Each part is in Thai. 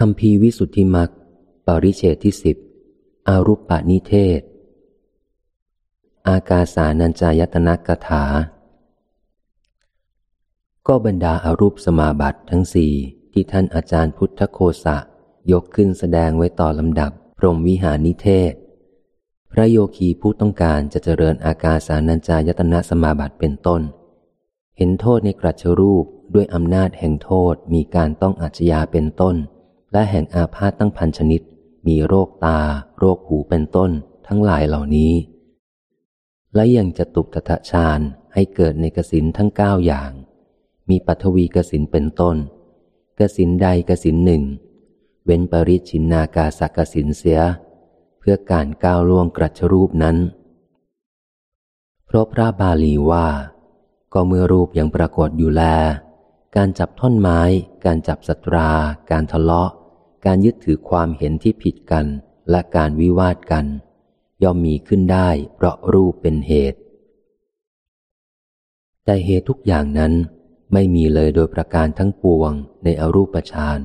คำพีวิสุทธิมักปริเชตที่สิบอารุปปนิเทศ อากาสานัญจายตนะกถา ก็บรรดาอารูปสมาบัติทั้งสี่ที่ท่านอาจารย์พุทธโคสะยกขึ้นแสดงไว้ต่อลำดับพรหมวิหารนิเทศ พระโยคีผู้ต้องการจะเจริญอากาสานัญจายตนะสมาบัติเป็นต้น เห็นโทษในกรัชรูปด้วยอำนาจแห่งโทษมีการต้องอาชญาเป็นต้น และแห่งอาพาธตั้งพันชนิด มีโรคตา โรคหูเป็นต้น ทั้งหลายเหล่านี้ และยังจะตุกตถฌานให้เกิดในกสินทั้งเก้าอย่าง มีปัทวีกสินเป็นต้น กสินใดกสินหนึ่ง เว้นปริชินนากาสักสินเสีย เพื่อการก้าวล่วงกรัชรูปนั้น เพราะพระบาลีว่า ก็เมื่อรูปยังปรากฏอยู่แล การจับท่อนไม้ การจับสตรา การทะเลาะ การยึดถือความเห็นที่ผิดกันและการวิวาทกัน ย่อมมีขึ้นได้เพราะรูปเป็นเหตุ แต่เหตุทุกอย่างนั้นไม่มีเลยโดยประการทั้งปวงในอรูปฌาน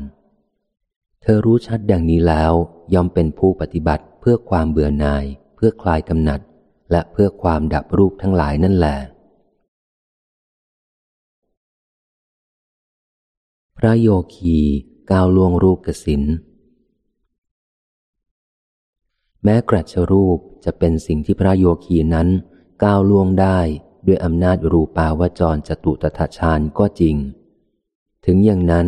เธอรู้ชัดดังนี้แล้วย่อมเป็นผู้ปฏิบัติเพื่อความเบื่อหน่าย เพื่อคลายกำหนัด และเพื่อความดับรูปทั้งหลายนั่นแหละพระโยคี ก้าวล่วงรูปกสินแม้กรัชรูปจะเป็นสิ่งที่พระโยคีนั้น ก้าวล่วงได้ด้วยอำนาจรูปาวจรจตุตถฌานก็จริง ถึงอย่างนั้น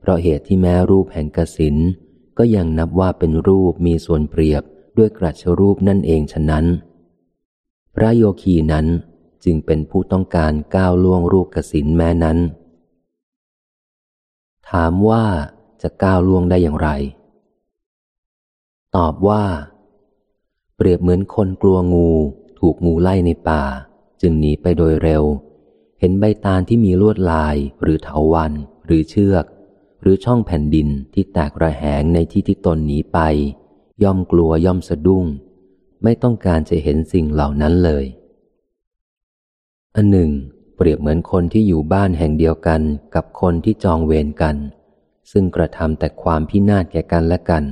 เพราะเหตุที่แม้รูปแห่งกสินก็ยังนับว่าเป็นรูปมีส่วนเปรียบด้วยกรัชรูปนั่นเองฉะนั้น พระโยคีนั้นจึงเป็นผู้ต้องการก้าวล่วงรูปกสินแม้นั้น ถามว่าจะก้าวล่วงได้อย่างไร ตอบว่า เปรียบเหมือนคนกลัวงู ถูกงูไล่ในป่า จึงหนีไปโดยเร็ว เห็นใบตาลที่มีลวดลายหรือเถาวันหรือเชือก หรือช่องแผ่นดินที่แตกระแหงในที่ที่ตนหนีไป ย่อมกลัวย่อมสะดุ้ง ไม่ต้องการจะเห็นสิ่งเหล่านั้นเลยอันหนึ่ง เปรียบเหมือนคนที่อยู่บ้านแห่งเดียวกันกับคนที่จองเวรกัน ซึ่งกระทำแต่ความพินาศแก่กันและกัน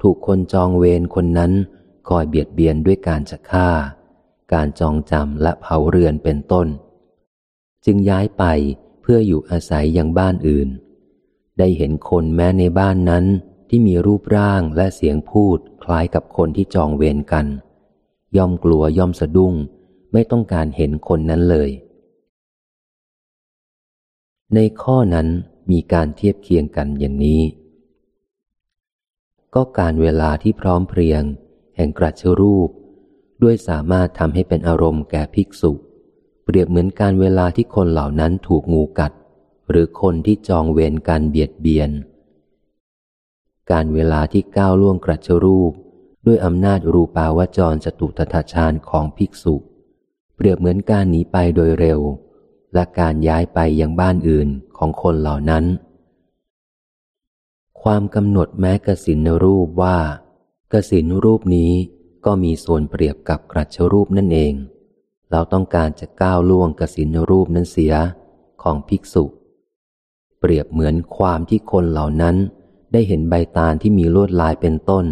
ถูกคนจองเวรคนนั้นคอยเบียดเบียนด้วยการจะฆ่า การจองจำและเผาเรือนเป็นต้น จึงย้ายไปเพื่ออยู่อาศัยยังบ้านอื่น ได้เห็นคนแม้ในบ้านนั้นที่มีรูปร่างและเสียงพูดคล้ายกับคนที่จองเวรกัน ย่อมกลัวย่อมสะดุ้ง ไม่ต้องการเห็นคนนั้นเลย ในข้อนั้นมีการเทียบเคียงกันอย่างนี้ ก็การเวลาที่พร้อมเพรียง แห่งกรัชรูป ด้วยสามารถทำให้เป็นอารมณ์แก่ภิกษุ เปรียบเหมือนการเวลาที่คนเหล่านั้นถูกงูกัด หรือคนที่จองเวรการเบียดเบียน การเวลาที่ก้าวล่วงกรัชรูป ด้วยอำนาจรูปาวจรจตุตถาฌานของภิกษุ เปรียบเหมือนการหนีไปโดยเร็ว และการย้ายไปยังบ้านอื่นของคนเหล่านั้น ความกำหนดแม้กสินรูปว่ากสินรูปนี้ก็มีส่วนเปรียบกับกรัชรูปนั่นเอง เราต้องการจะก้าวล่วงกสินรูปนั้นเสียของภิกษุ เปรียบเหมือนความที่คนเหล่านั้น ได้เห็นใบตาลที่มีลวดลายเป็นต้น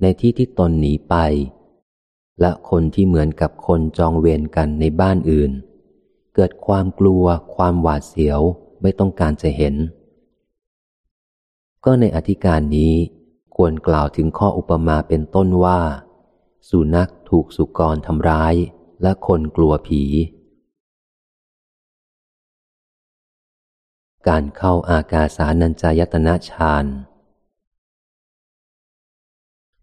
ในที่ที่ตนหนีไป และคนที่เหมือนกับคนจองเวรกันในบ้านอื่น เกิดความกลัว ความหวาดเสียวไม่ต้องการจะเห็น ก็ในอธิการนี้ควรกล่าวถึงข้ออุปมาเป็นต้นว่า สุนัขถูกสุกรทำร้ายและคนกลัวผี การเข้าอากาสานัญจายตนะฌาน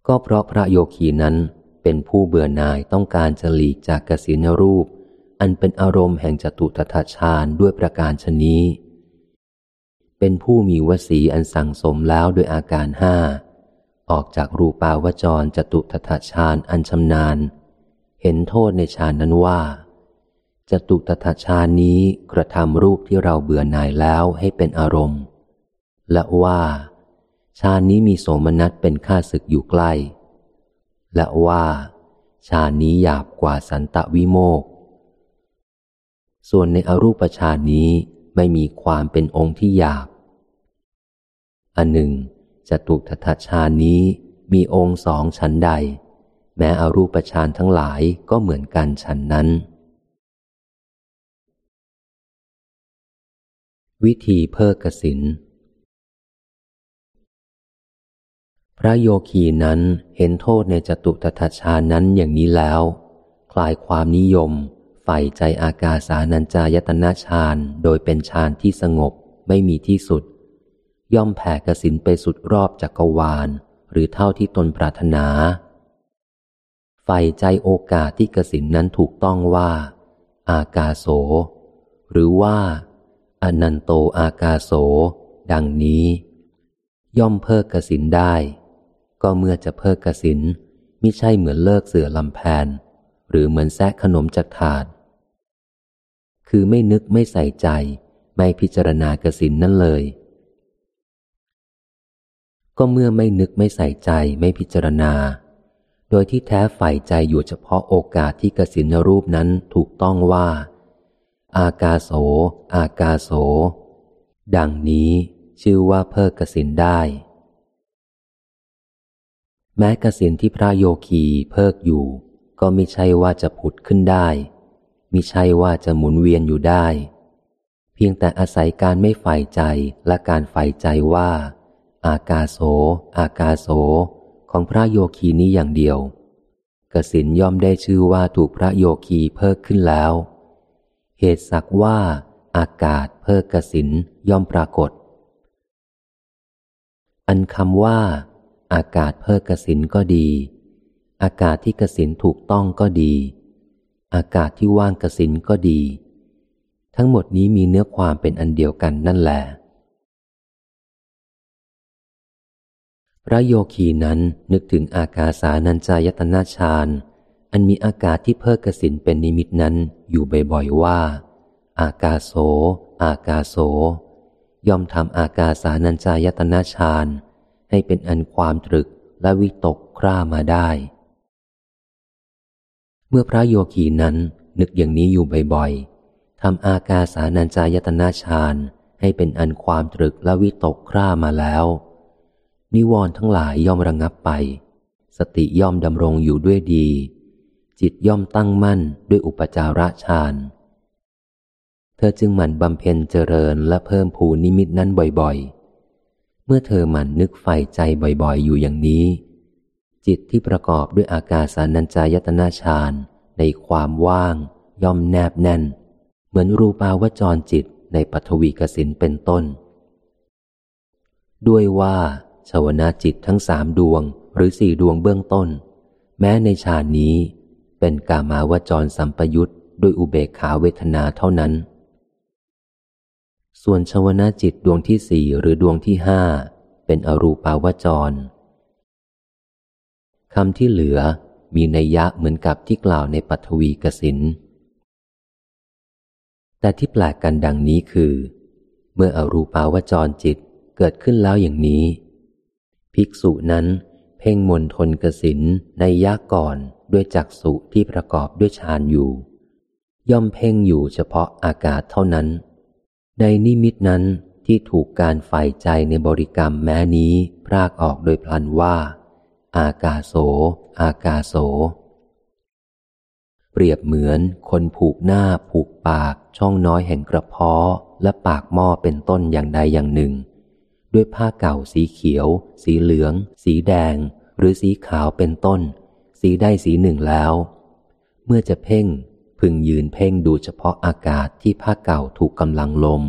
ก็เพราะพระโยคีนั้นเป็นผู้เบื่อหน่ายต้องการจะหลีกจากกสินรูป อันเป็นอารมณ์แห่งจตุตถาฌานด้วยประการชนี้ เป็นผู้มีวสีอันสั่งสมแล้วโดยอาการห้า ออกจากรูปาวจรจตุตถาฌานอันชำนาญ เห็นโทษในฌานนั้นว่าจตุตถาฌานนี้กระทำรูปที่เราเบื่อหน่ายแล้วให้เป็นอารมณ์ และว่าฌานนี้มีโสมนัสเป็นข้าศึกอยู่ใกล้ และว่าฌานนี้หยาบกว่าสันตวิโมก ส่วนในอรูปฌานนี้ไม่มีความเป็นองค์ที่หยาบ อันหนึ่งจะตุทัตฌานนี้มีองค์สองชั้นใด แม้อรูปฌานทั้งหลายก็เหมือนกันชั้นนั้น วิธีเพิกกสินพระโยคีนั้นเห็นโทษในจตุตถฌานนั้นอย่างนี้แล้ว คลายความนิยม ฝ่ใจอากาสานัญจายตนะฌานโดยเป็นฌานที่สงบไม่มีที่สุด ย่อมแผ่กสินไปสุดรอบจักรวาล หรือเท่าที่ตนปรารถนาใฝ่ใจโอกาสที่กสินนั้นถูกต้องว่า อากาโส หรือว่า อนันโตอากาโส ดังนี้ ย่อมเพิกกสินได้ ก็เมื่อจะเพิกกสินมิใช่เหมือนเลิกเสือลำแพนหรือเหมือนแซะขนมจากถาด คือไม่นึกไม่ใส่ใจ ไม่พิจารณากสินนั่นเลย ก็เมื่อไม่นึกไม่ใส่ใจไม่พิจารณา โดยที่แท้ใฝ่ใจอยู่เฉพาะโอกาสที่กสินรูปนั้นถูกต้องว่า อากาโส อากาโส ดังนี้ชื่อว่าเพิกกสินได้ แม้กสินที่พระโยคีเพิกอยู่ ก็ไม่ใช่ว่าจะผุดขึ้นได้ มิใช่ว่าจะหมุนเวียนอยู่ได้ เพียงแต่อาศัยการไม่ใฝ่ใจและการใฝ่ใจว่า อากาโส อากาโส ของพระโยคีนี้อย่างเดียว กสินย่อมได้ชื่อว่าถูกพระโยคีเพิกขึ้นแล้ว เหตุสักว่า อากาศเพิกกสินย่อมปรากฏ อันคำว่า อากาศเพิกกสินก็ดี อากาศที่กสินถูกต้องก็ดี อากาศที่ว่างกสินก็ดี ทั้งหมดนี้มีเนื้อความเป็นอันเดียวกันนั่นแหละพระโยคีนั้นนึกถึงอากาสานัญจายตนาฌานอันมีอากาศที่เพิกกสินเป็นนิมิตนั้นอยู่บ่อยๆว่า อากาโส อากาโส ย่อมทำอากาสานัญจายตนาฌานให้เป็นอันความตรึกและวิตกคร่ามาได้ เมื่อพระโยคีนั้นนึกอย่างนี้อยู่บ่อยๆทำอากาสานัญจายตนาฌานให้เป็นอันความตรึกและวิตกคร่ามาแล้ว นิวรณ์ทั้งหลายย่อมระงับไป สติย่อมดำรงอยู่ด้วยดี จิตย่อมตั้งมั่นด้วยอุปจาระฌานเธอจึงหมั่นบำเพ็ญเจริญและเพิ่มผูนิมิตนั้นบ่อยๆ เมื่อเธอหมั่นนึกใฝ่ใจบ่อยๆ อยู่อย่างนี้ จิตที่ประกอบด้วยอากาสานัญจายตนาฌานในความว่าง ย่อมแนบแน่น เหมือนรูปาวจรจิตในปฐวีกสินเป็นต้น ด้วยว่าชาวนาจิตทั้งสามดวงหรือสี่ดวงเบื้องต้น แม้ในฌานนี้ เป็นกามาวจรสัมปยุตด้วยอุเบกขาเวทนาเท่านั้น ส่วนชวนาจิตดวงที่สี่หรือดวงที่ห้าเป็นอรูปาวจร คำที่เหลือมีนัยยะเหมือนกับที่กล่าวในปัทวีกสิน แต่ที่แปลกกันดังนี้คือ เมื่ออรูปาวจรจิตเกิดขึ้นแล้วอย่างนี้ ภิกษุนั้น เพ่งมนทนกสินในยะก่อนด้วยจักสุที่ประกอบด้วยฌานอยู่ ย่อมเพ่งอยู่เฉพาะอากาศเท่านั้น ในนิมิตนั้นที่ถูกการใฝ่ใจในบริกรรมแม้นี้พรากออกโดยพลันว่า อากาโส อากาโส เปรียบเหมือนคนผูกหน้าผูกปากช่องน้อยแห่งกระเพาะและปากหม้อเป็นต้นอย่างใดอย่างหนึ่ง ด้วยผ้าเก่าสีเขียว สีเหลือง สีแดง หรือสีขาวเป็นต้น สีได้สีหนึ่งแล้ว เมื่อจะเพ่งพึงยืนเพ่งดูเฉพาะอากาศที่ผ้าเก่าถูกกำลังลม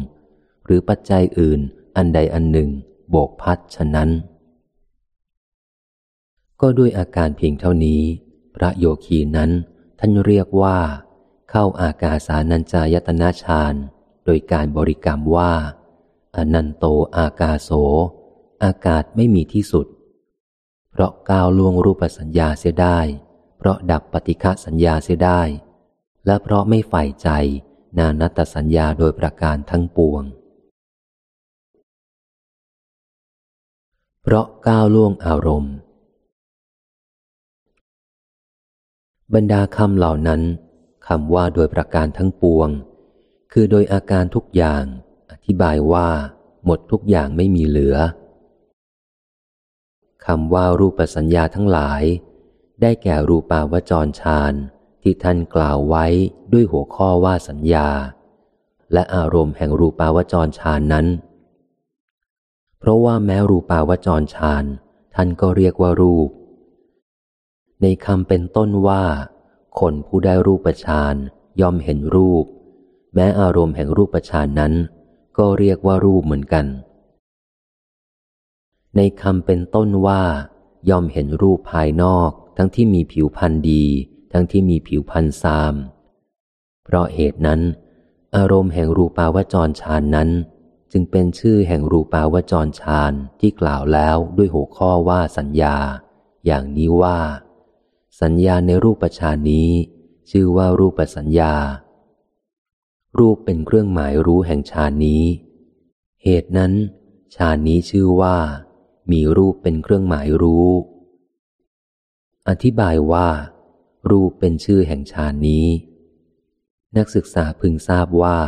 หรือปัจจัยอื่นอันใดอันหนึ่ง โบกพัดฉะนั้น ก็ด้วยอาการเพียงเท่านี้ พระโยคีนั้นท่านเรียกว่า เข้าอากาสานัญจายตนาฌานโดยการบริกรรมว่า อนันโตอากาโส อากาศไม่มีที่สุด เพราะก้าวล่วงรูปสัญญาเสียได้ เพราะดับปฏิฆะสัญญาเสียได้ และเพราะไม่ใฝ่ใจนานัตสัญญาโดยประการทั้งปวง เพราะก้าวล่วงอารมณ์ บรรดาคำเหล่านั้นคำว่าโดยประการทั้งปวง คือโดยอาการทุกอย่าง อธิบายว่า หมดทุกอย่างไม่มีเหลือคำว่ารูปสัญญาทั้งหลาย ได้แก่รูปาวจรฌานที่ท่านกล่าวไว้ด้วยหัวข้อว่าสัญญา และอารมณ์แห่งรูปาวจรฌานนั้น เพราะว่าแม้รูปาวจรฌานท่านก็เรียกว่ารูป ในคำเป็นต้นว่า คนผู้ได้รูปฌานย่อมเห็นรูป แม้อารมณ์แห่งรูปฌานนั้น ก็เรียกว่ารูปเหมือนกัน ในคำเป็นต้นว่า ย่อมเห็นรูปภายนอก ทั้งที่มีผิวพันธ์ดี ทั้งที่มีผิวพันธ์ซาม เพราะเหตุนั้น อารมณ์แห่งรูปาวจรฌานนั้น จึงเป็นชื่อแห่งรูปาวจรฌานที่กล่าวแล้วด้วยหัวข้อว่าสัญญา อย่างนี้ว่า สัญญาในรูปฌานนี้ ชื่อว่ารูปสัญญา รูปเป็นเครื่องหมายรู้แห่งฌานนี้ เหตุนั้นฌานนี้ชื่อว่า มีรูปเป็นเครื่องหมายรู้ อธิบายว่า รูปเป็นชื่อแห่งฌานนี้ นักศึกษาพึงทราบว่า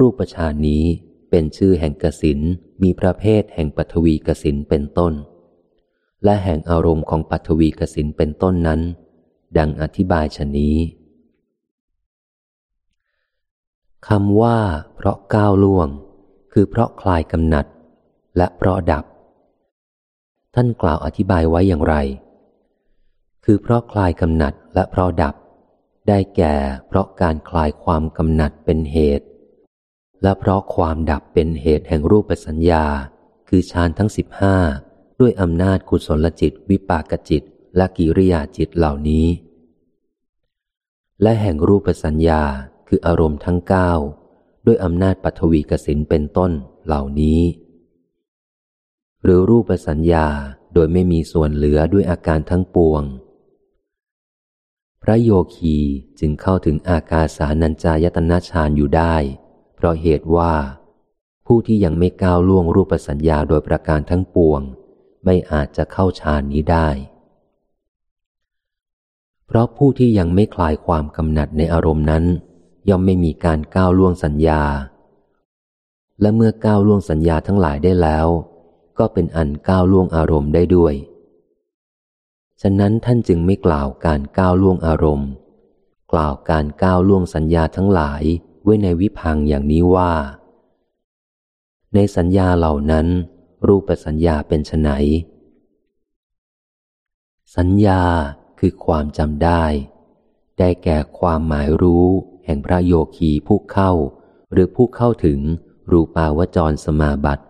รูปฌานนี้เป็นชื่อแห่งกสินมีประเภทแห่งปัทวีกสินเป็นต้น และแห่งอารมณ์ของปัทวีกสินเป็นต้นนั้น ดังอธิบายชนี้คำว่า เพราะก้าวล่วง คือเพราะคลายกำหนัด และเพราะดับ ท่านกล่าวอธิบายไว้อย่างไร คือเพราะคลายกำหนัดและเพราะดับ ได้แก่เพราะการคลายความกำหนัดเป็นเหตุ และเพราะความดับเป็นเหตุแห่งรูปสัญญา คือฌานทั้งสิบห้าด้วยอำนาจกุศลจิตวิปากจิต และกิริยาจิตเหล่านี้ และแห่งรูปสัญญาคืออารมณ์ทั้งเก้าด้วยอำนาจปัทวีกสินเป็นต้นเหล่านี้ หรือรูปสัญญาโดยไม่มีส่วนเหลือด้วยอาการทั้งปวง พระโยคีจึงเข้าถึงอากาสานัญจายตนะฌานอยู่ได้ เพราะเหตุว่า ผู้ที่ยังไม่ก้าวล่วงรูปสัญญาโดยประการทั้งปวง ไม่อาจจะเข้าฌานนี้ได้ เพราะผู้ที่ยังไม่คลายความกำหนัดในอารมณ์นั้น ย่อมไม่มีการก้าวล่วงสัญญา และเมื่อก้าวล่วงสัญญาทั้งหลายได้แล้ว ก็เป็นอันก้าวล่วงอารมณ์ได้ด้วย ฉะนั้นท่านจึงไม่กล่าวการก้าวล่วงอารมณ์ กล่าวการก้าวล่วงสัญญาทั้งหลายไว้ในวิพังอย่างนี้ว่า ในสัญญาเหล่านั้น รูปสัญญาเป็นไนสัญญา คือความจำได้ ได้แก่ความหมายรู้ แห่งพระโยคีผู้เข้า หรือผู้เข้าถึงรูปาวจรสมาบัติ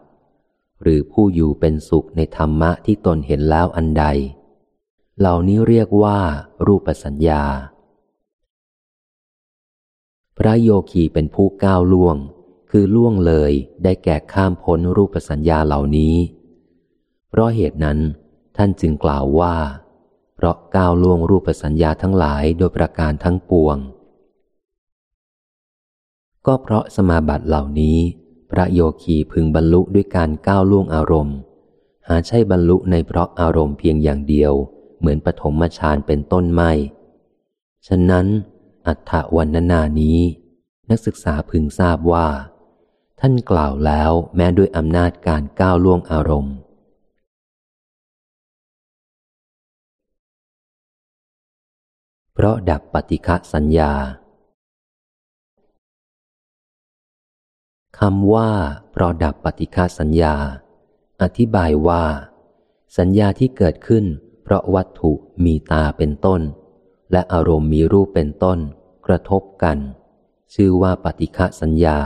หรือผู้อยู่เป็นสุขในธรรมะที่ตนเห็นแล้วอันใด เหล่านี้เรียกว่ารูปสัญญา พระโยคีเป็นผู้ก้าวล่วง คือล่วงเลยได้แก่ข้ามพ้นรูปสัญญาเหล่านี้ เพราะเหตุนั้นท่านจึงกล่าวว่า เพราะก้าวล่วงรูปสัญญาทั้งหลายโดยประการทั้งปวง ก็เพราะสมาบัติเหล่านี้ พระโยคีพึงบรรลุด้วยการก้าวล่วงอารมณ์ หาใช่บรรลุในเพราะอารมณ์เพียงอย่างเดียว เหมือนปฐมฌานเป็นต้นไม่ ฉะนั้น อัฏฐวันนานี้ นักศึกษาพึงทราบว่า ท่านกล่าวแล้วแม้ด้วยอำนาจการก้าวล่วงอารมณ์ เพราะดับปฏิฆะสัญญาคำว่า เพราะดับปฏิฆาสัญญา อธิบายว่า สัญญาที่เกิดขึ้น เพราะวัตถุมีตาเป็นต้น และอารมณ์มีรูปเป็นต้น กระทบกัน ชื่อว่าปฏิฆะสัญญา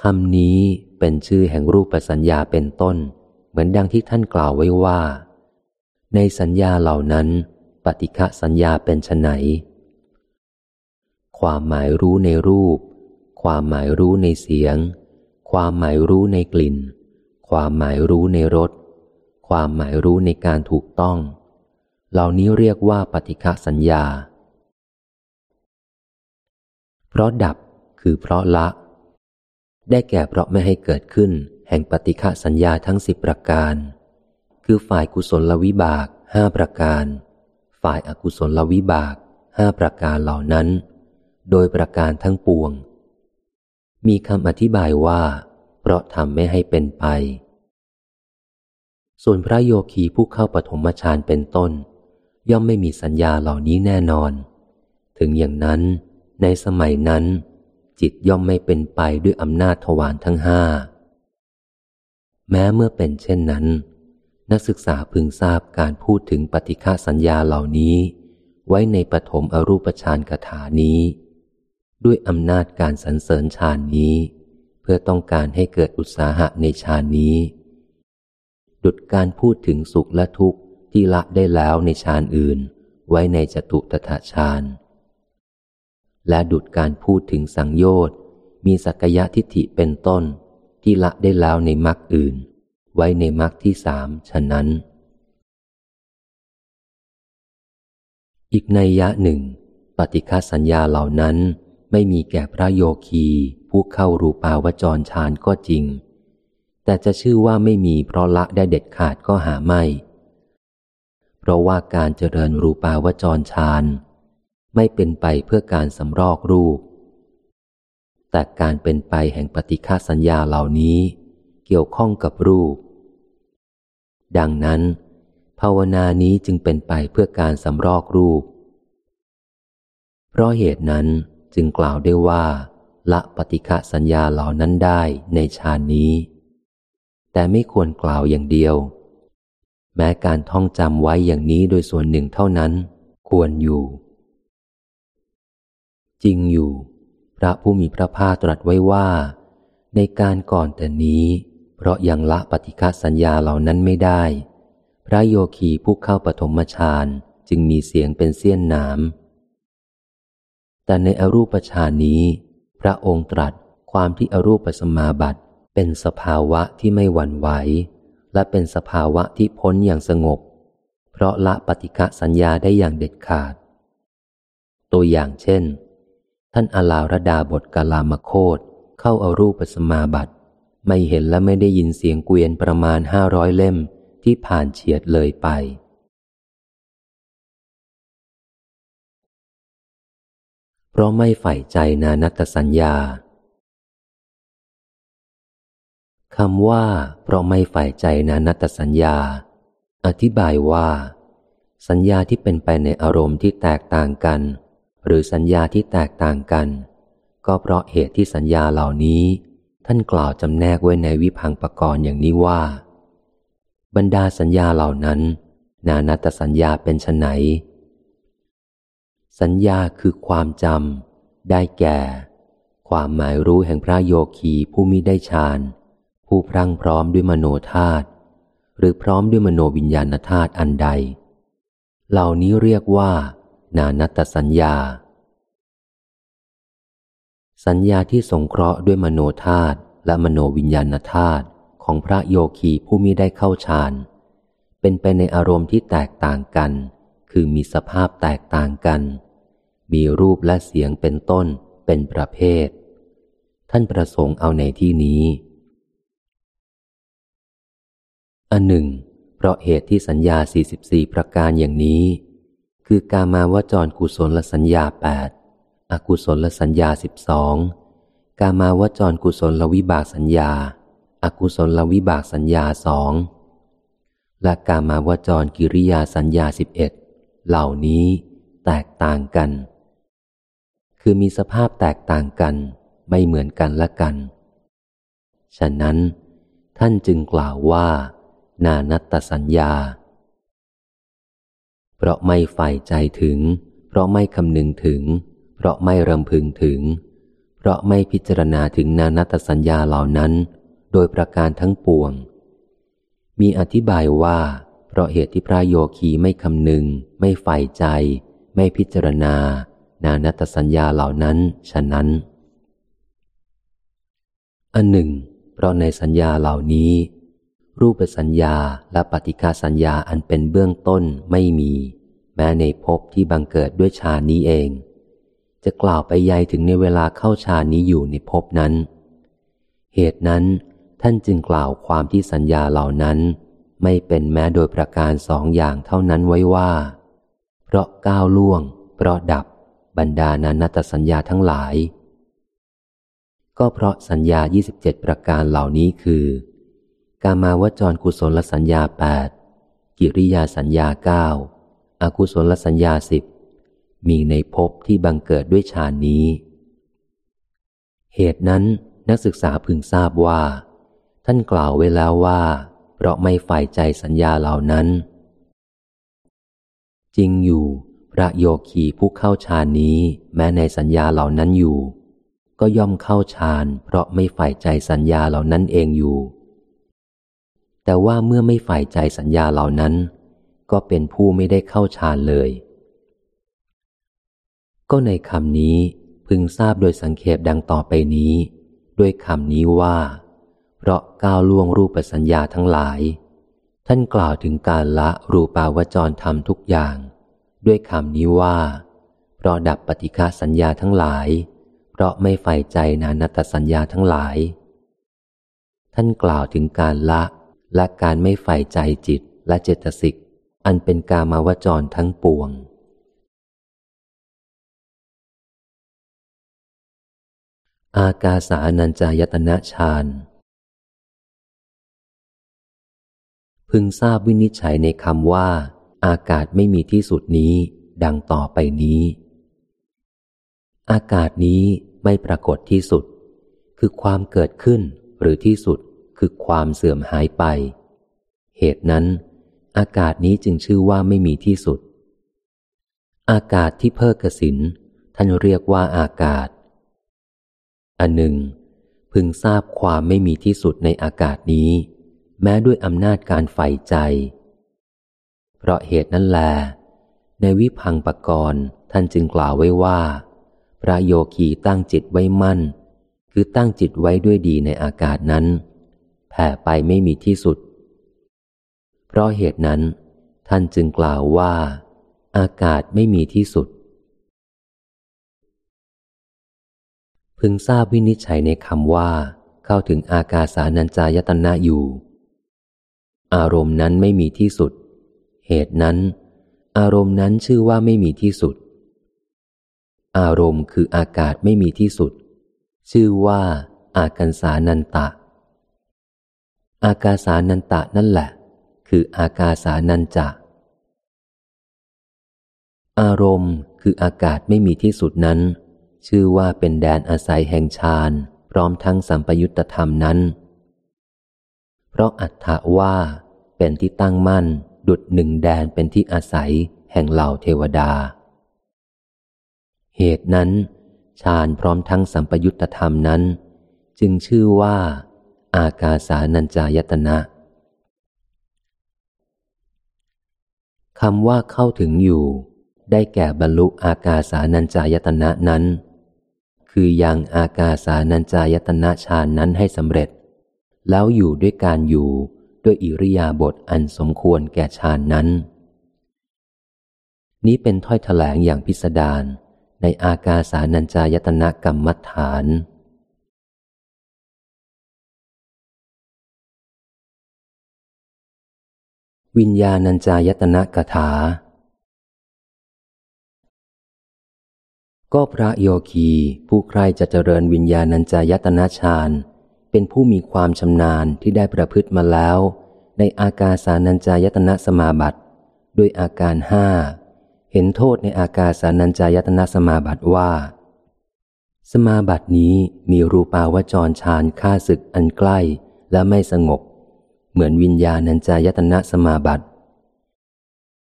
คำนี้เป็นชื่อแห่งรูปสัญญาเป็นต้น เหมือนดังที่ท่านกล่าวไว้ว่า ในสัญญาเหล่านั้น ฏิฆะสัญญาเป็นไนความหมายรู้ในรูป ความหมายรู้ในเสียง ความหมายรู้ในกลิ่น ความหมายรู้ในรส ความหมายรู้ในการถูกต้อง เหล่านี้เรียกว่าปฏิฆะสัญญา เพราะดับคือเพราะละ ได้แก่เพราะไม่ให้เกิดขึ้น แห่งปฏิฆะสัญญาทั้งสิบประการ คือฝ่ายกุศลวิบากห้าประการ ฝ่ายอากุศลวิบากห้าประการเหล่านั้น โดยประการทั้งปวง มีคำอธิบายว่า เพราะทำไม่ให้เป็นไป ส่วนพระโยคีผู้เข้าปฐมฌานเป็นต้น ย่อมไม่มีสัญญาเหล่านี้แน่นอน ถึงอย่างนั้น ในสมัยนั้น จิตย่อมไม่เป็นไปด้วยอำนาจทวารทั้งห้าแม้เมื่อเป็นเช่นนั้น นักศึกษาพึงทราบการพูดถึงปฏิฆาสัญญาเหล่านี้ ไว้ในปฐมอรูปฌานคาถานี้ ด้วยอำนาจการสรรเสริญฌานนี้ เพื่อต้องการให้เกิดอุตสาหะในฌานนี้ ดุดการพูดถึงสุขและทุกข์ที่ละได้แล้วในฌานอื่น ไว้ในจตุตถาฌานและดุดการพูดถึงสังโยชน์มีสักยะทิฏฐิเป็นต้นที่ละได้แล้วในมรรคอื่น ไว้ในมรรคที่สามฉะนั้น อีกในยะหนึ่ง ปฏิฆาสัญญาเหล่านั้นไม่มีแก่พระโยคีผู้เข้ารูปาวจรฌานก็จริง แต่จะชื่อว่าไม่มีเพราะละได้เด็ดขาดก็หาไม่ เพราะว่าการเจริญรูปาวจรฌานไม่เป็นไปเพื่อการสำรอกรูป แต่การเป็นไปแห่งปฏิฆาสัญญาเหล่านี้ เกี่ยวข้องกับรูป ดังนั้น ภาวนานี้จึงเป็นไปเพื่อการสำรอกรูป เพราะเหตุนั้นจึงกล่าวได้ว่า ละปฏิฆะสัญญาเหล่านั้นได้ในฌานนี้ แต่ไม่ควรกล่าวอย่างเดียว แม้การท่องจำไว้อย่างนี้โดยส่วนหนึ่งเท่านั้น ควรอยู่ จริงอยู่ พระผู้มีพระภาคตรัสไว้ว่า ในการก่อนแต่นี้ เพราะยังละปฏิฆาสัญญาเหล่านั้นไม่ได้ พระโยคีผู้เข้าปฐมฌานจึงมีเสียงเป็นเสี้ยนน้ำแต่ในอรูปฌานนี้ พระองค์ตรัสความที่อรูปสมาบัติเป็นสภาวะที่ไม่หวั่นไหว และเป็นสภาวะที่พ้นอย่างสงบ เพราะละปฏิฆะสัญญาได้อย่างเด็ดขาด ตัวอย่างเช่น ท่านอาลาระดาบทกาลามโคตเข้าอารูปสมาบัติ ไม่เห็นและไม่ได้ยินเสียงเกวียนประมาณห้าร้อยเล่มที่ผ่านเฉียดเลยไป เพราะไม่ใฝ่ใจนานัตสัญญาคำว่า เพราะไม่ใฝ่ใจนานัตสัญญา อธิบายว่า สัญญาที่เป็นไปในอารมณ์ที่แตกต่างกัน หรือสัญญาที่แตกต่างกัน ก็เพราะเหตุที่สัญญาเหล่านี้ ท่านกล่าวจำแนกไว้ในวิพังปกรณ์อย่างนี้ว่า บรรดาสัญญาเหล่านั้น นานัตสัญญาเป็นไฉนสัญญาคือความจำได้แก่ ความหมายรู้แห่งพระโยคีผู้มิได้ฌานผู้พรั่งพร้อมด้วยมโนธาตุหรือพร้อมด้วยมโนวิญญาณธาตุอันใด เหล่านี้เรียกว่า นานัตสัญญา สัญญาที่สงเคราะห์ด้วยมโนธาตุและมโนวิญญาณธาตุของพระโยคีผู้มิได้เข้าฌานเป็นไปในอารมณ์ที่แตกต่างกัน คือมีสภาพแตกต่างกัน มีรูปและเสียงเป็นต้นเป็นประเภท ท่านประสงค์เอาในที่นี้อันหนึ่ง เพราะเหตุที่สัญญา 44 ประการอย่างนี้ คือกามาวจรกุศลสัญญาแปด อกุศลสัญญาสิบสองกามาวจรกุศลวิบากสัญญาอากุศลวิบากสัญญาสองและกามาวจรกิริยาสัญญาสิบเอ็ดเหล่านี้แตกต่างกัน คือมีสภาพแตกต่างกันไม่เหมือนกันละกัน ฉะนั้น ท่านจึงกล่าวว่า นานัตตสัญญา เพราะไม่ใฝ่ใจถึง เพราะไม่คำนึงถึง เพราะไม่รำพึงถึง เพราะไม่พิจารณาถึงนานัตสัญญาเหล่านั้น โดยประการทั้งปวง มีอธิบายว่า เพราะเหตุที่พระโยคีไม่คำนึง ไม่ใฝ่ใจ ไม่พิจารณา นานัตสัญญาเหล่านั้นฉะนั้น อันหนึ่ง เพราะในสัญญาเหล่านี้ รูปสัญญาและปฏิฆาสัญญาอันเป็นเบื้องต้นไม่มี แม้ในภพที่บังเกิดด้วยฌานนี้เอง จะกล่าวไปใหญ่ถึงในเวลาเข้าฌานนี้อยู่ในภพนั้น เหตุนั้นท่านจึงกล่าวความที่สัญญาเหล่านั้น ไม่เป็นแม้โดยประการสองอย่างเท่านั้นไว้ว่า เพราะก้าวล่วง เพราะดับบรรดานานัตสัญญาทั้งหลาย ก็เพราะสัญญา 27 ประการเหล่านี้คือ กามาวจรกุศลสัญญาแปดกิริยาสัญญาเก้าอากุศลสัญญาสิบ มีในภพที่บังเกิดด้วยฌานนี้ เหตุนั้นนักศึกษาพึงทราบว่า ท่านกล่าวไว้แล้วว่า เพราะไม่ฝ่ายใจสัญญาเหล่านั้น จริงอยู่ พระโยคีผู้เข้าฌานนี้แม้ในสัญญาเหล่านั้นอยู่ ก็ย่อมเข้าฌาน เพราะไม่ฝ่ายใจสัญญาเหล่านั้นเองอยู่ แต่ว่าเมื่อไม่ฝ่ายใจสัญญาเหล่านั้น ก็เป็นผู้ไม่ได้เข้าฌานเลย ก็ในคำนี้พึงทราบโดยสังเขปดังต่อไปนี้ ด้วยคำนี้ว่า เพราะก้าวล่วงรูปสัญญาทั้งหลาย ท่านกล่าวถึงการละรูปาวจรธรรมทุกอย่าง ด้วยคำนี้ว่า เพราะดับปฏิฆาสัญญาทั้งหลาย เพราะไม่ใฝ่ใจนานัตสัญญาทั้งหลาย ท่านกล่าวถึงการละและการไม่ใฝ่ใจจิตและเจตสิก อันเป็นกามาวจรทั้งปวง อากาสานัญจายตนะฌานพึงทราบวินิจฉัยในคำว่า อากาศไม่มีที่สุดนี้ ดังต่อไปนี้ อากาศนี้ไม่ปรากฏที่สุด คือความเกิดขึ้นหรือที่สุดคือความเสื่อมหายไป เหตุนั้น อากาศนี้จึงชื่อว่าไม่มีที่สุด อากาศที่เพิกสินท่านเรียกว่าอากาศ อันหนึ่ง พึงทราบความไม่มีที่สุดในอากาศนี้ แม้ด้วยอำนาจการใฝ่ใจ เพราะเหตุนั้นแล ในวิพังปกรณ์ท่านจึงกล่าวไว้ว่า พระโยคีตั้งจิตไว้มั่น คือตั้งจิตไว้ด้วยดีในอากาศนั้น แผ่ไปไม่มีที่สุด เพราะเหตุนั้น ท่านจึงกล่าวว่า อากาศไม่มีที่สุด พึงทราบวินิจฉัยในคำว่า เข้าถึงอากาสานัญจายตนะอยู่ อารมณ์นั้นไม่มีที่สุด เหตุนั้น อารมณ์นั้นชื่อว่าไม่มีที่สุด อารมณ์คืออากาศไม่มีที่สุด ชื่อว่า อากันสานันตะ อากาสานันตะนั่นแหละ คืออากาสานันจะอารมณ์คืออากาศไม่มีที่สุดนั้น ชื่อว่าเป็นแดนอาศัยแห่งฌานพร้อมทั้งสัมปยุตธรรมนั้น เพราะอัตถะว่าเป็นที่ตั้งมั่นดุดหนึ่งแดนเป็นที่อาศัยแห่งเหล่าเทวดา เหตุนั้นฌานพร้อมทั้งสัมปยุตธรรมนั้น จึงชื่อว่า อากาสานัญจายตนะคำว่าเข้าถึงอยู่ ได้แก่บรรลุอากาสานัญจายตนะนั้น คือยังอากาสานัญจายตนะฌานนั้นให้สำเร็จ แล้วอยู่ด้วยการอยู่ด้วยอิริยาบถอันสมควรแก่ฌานนั้น นี้เป็นถ้อยถแถลงอย่างพิสดารในอากาสานัญจายตนะกรรมฐาน วิญญาณัญจายตนะกถา ก็พระโยคีผู้ใครจะเจริญวิญญาณัญจายตนะฌานเป็นผู้มีความชำนาญที่ได้ประพฤติมาแล้ว ในอากาสานัญจายตนะสมาบัติด้วยอาการห้าเห็นโทษในอากาสานัญจายตนะสมาบัติว่า สมาบัตินี้มีรูปาวจรฌานฆ่าศึกอันใกล้และไม่สงบ เหมือนวิญญาณัญจายตนะสมาบัติ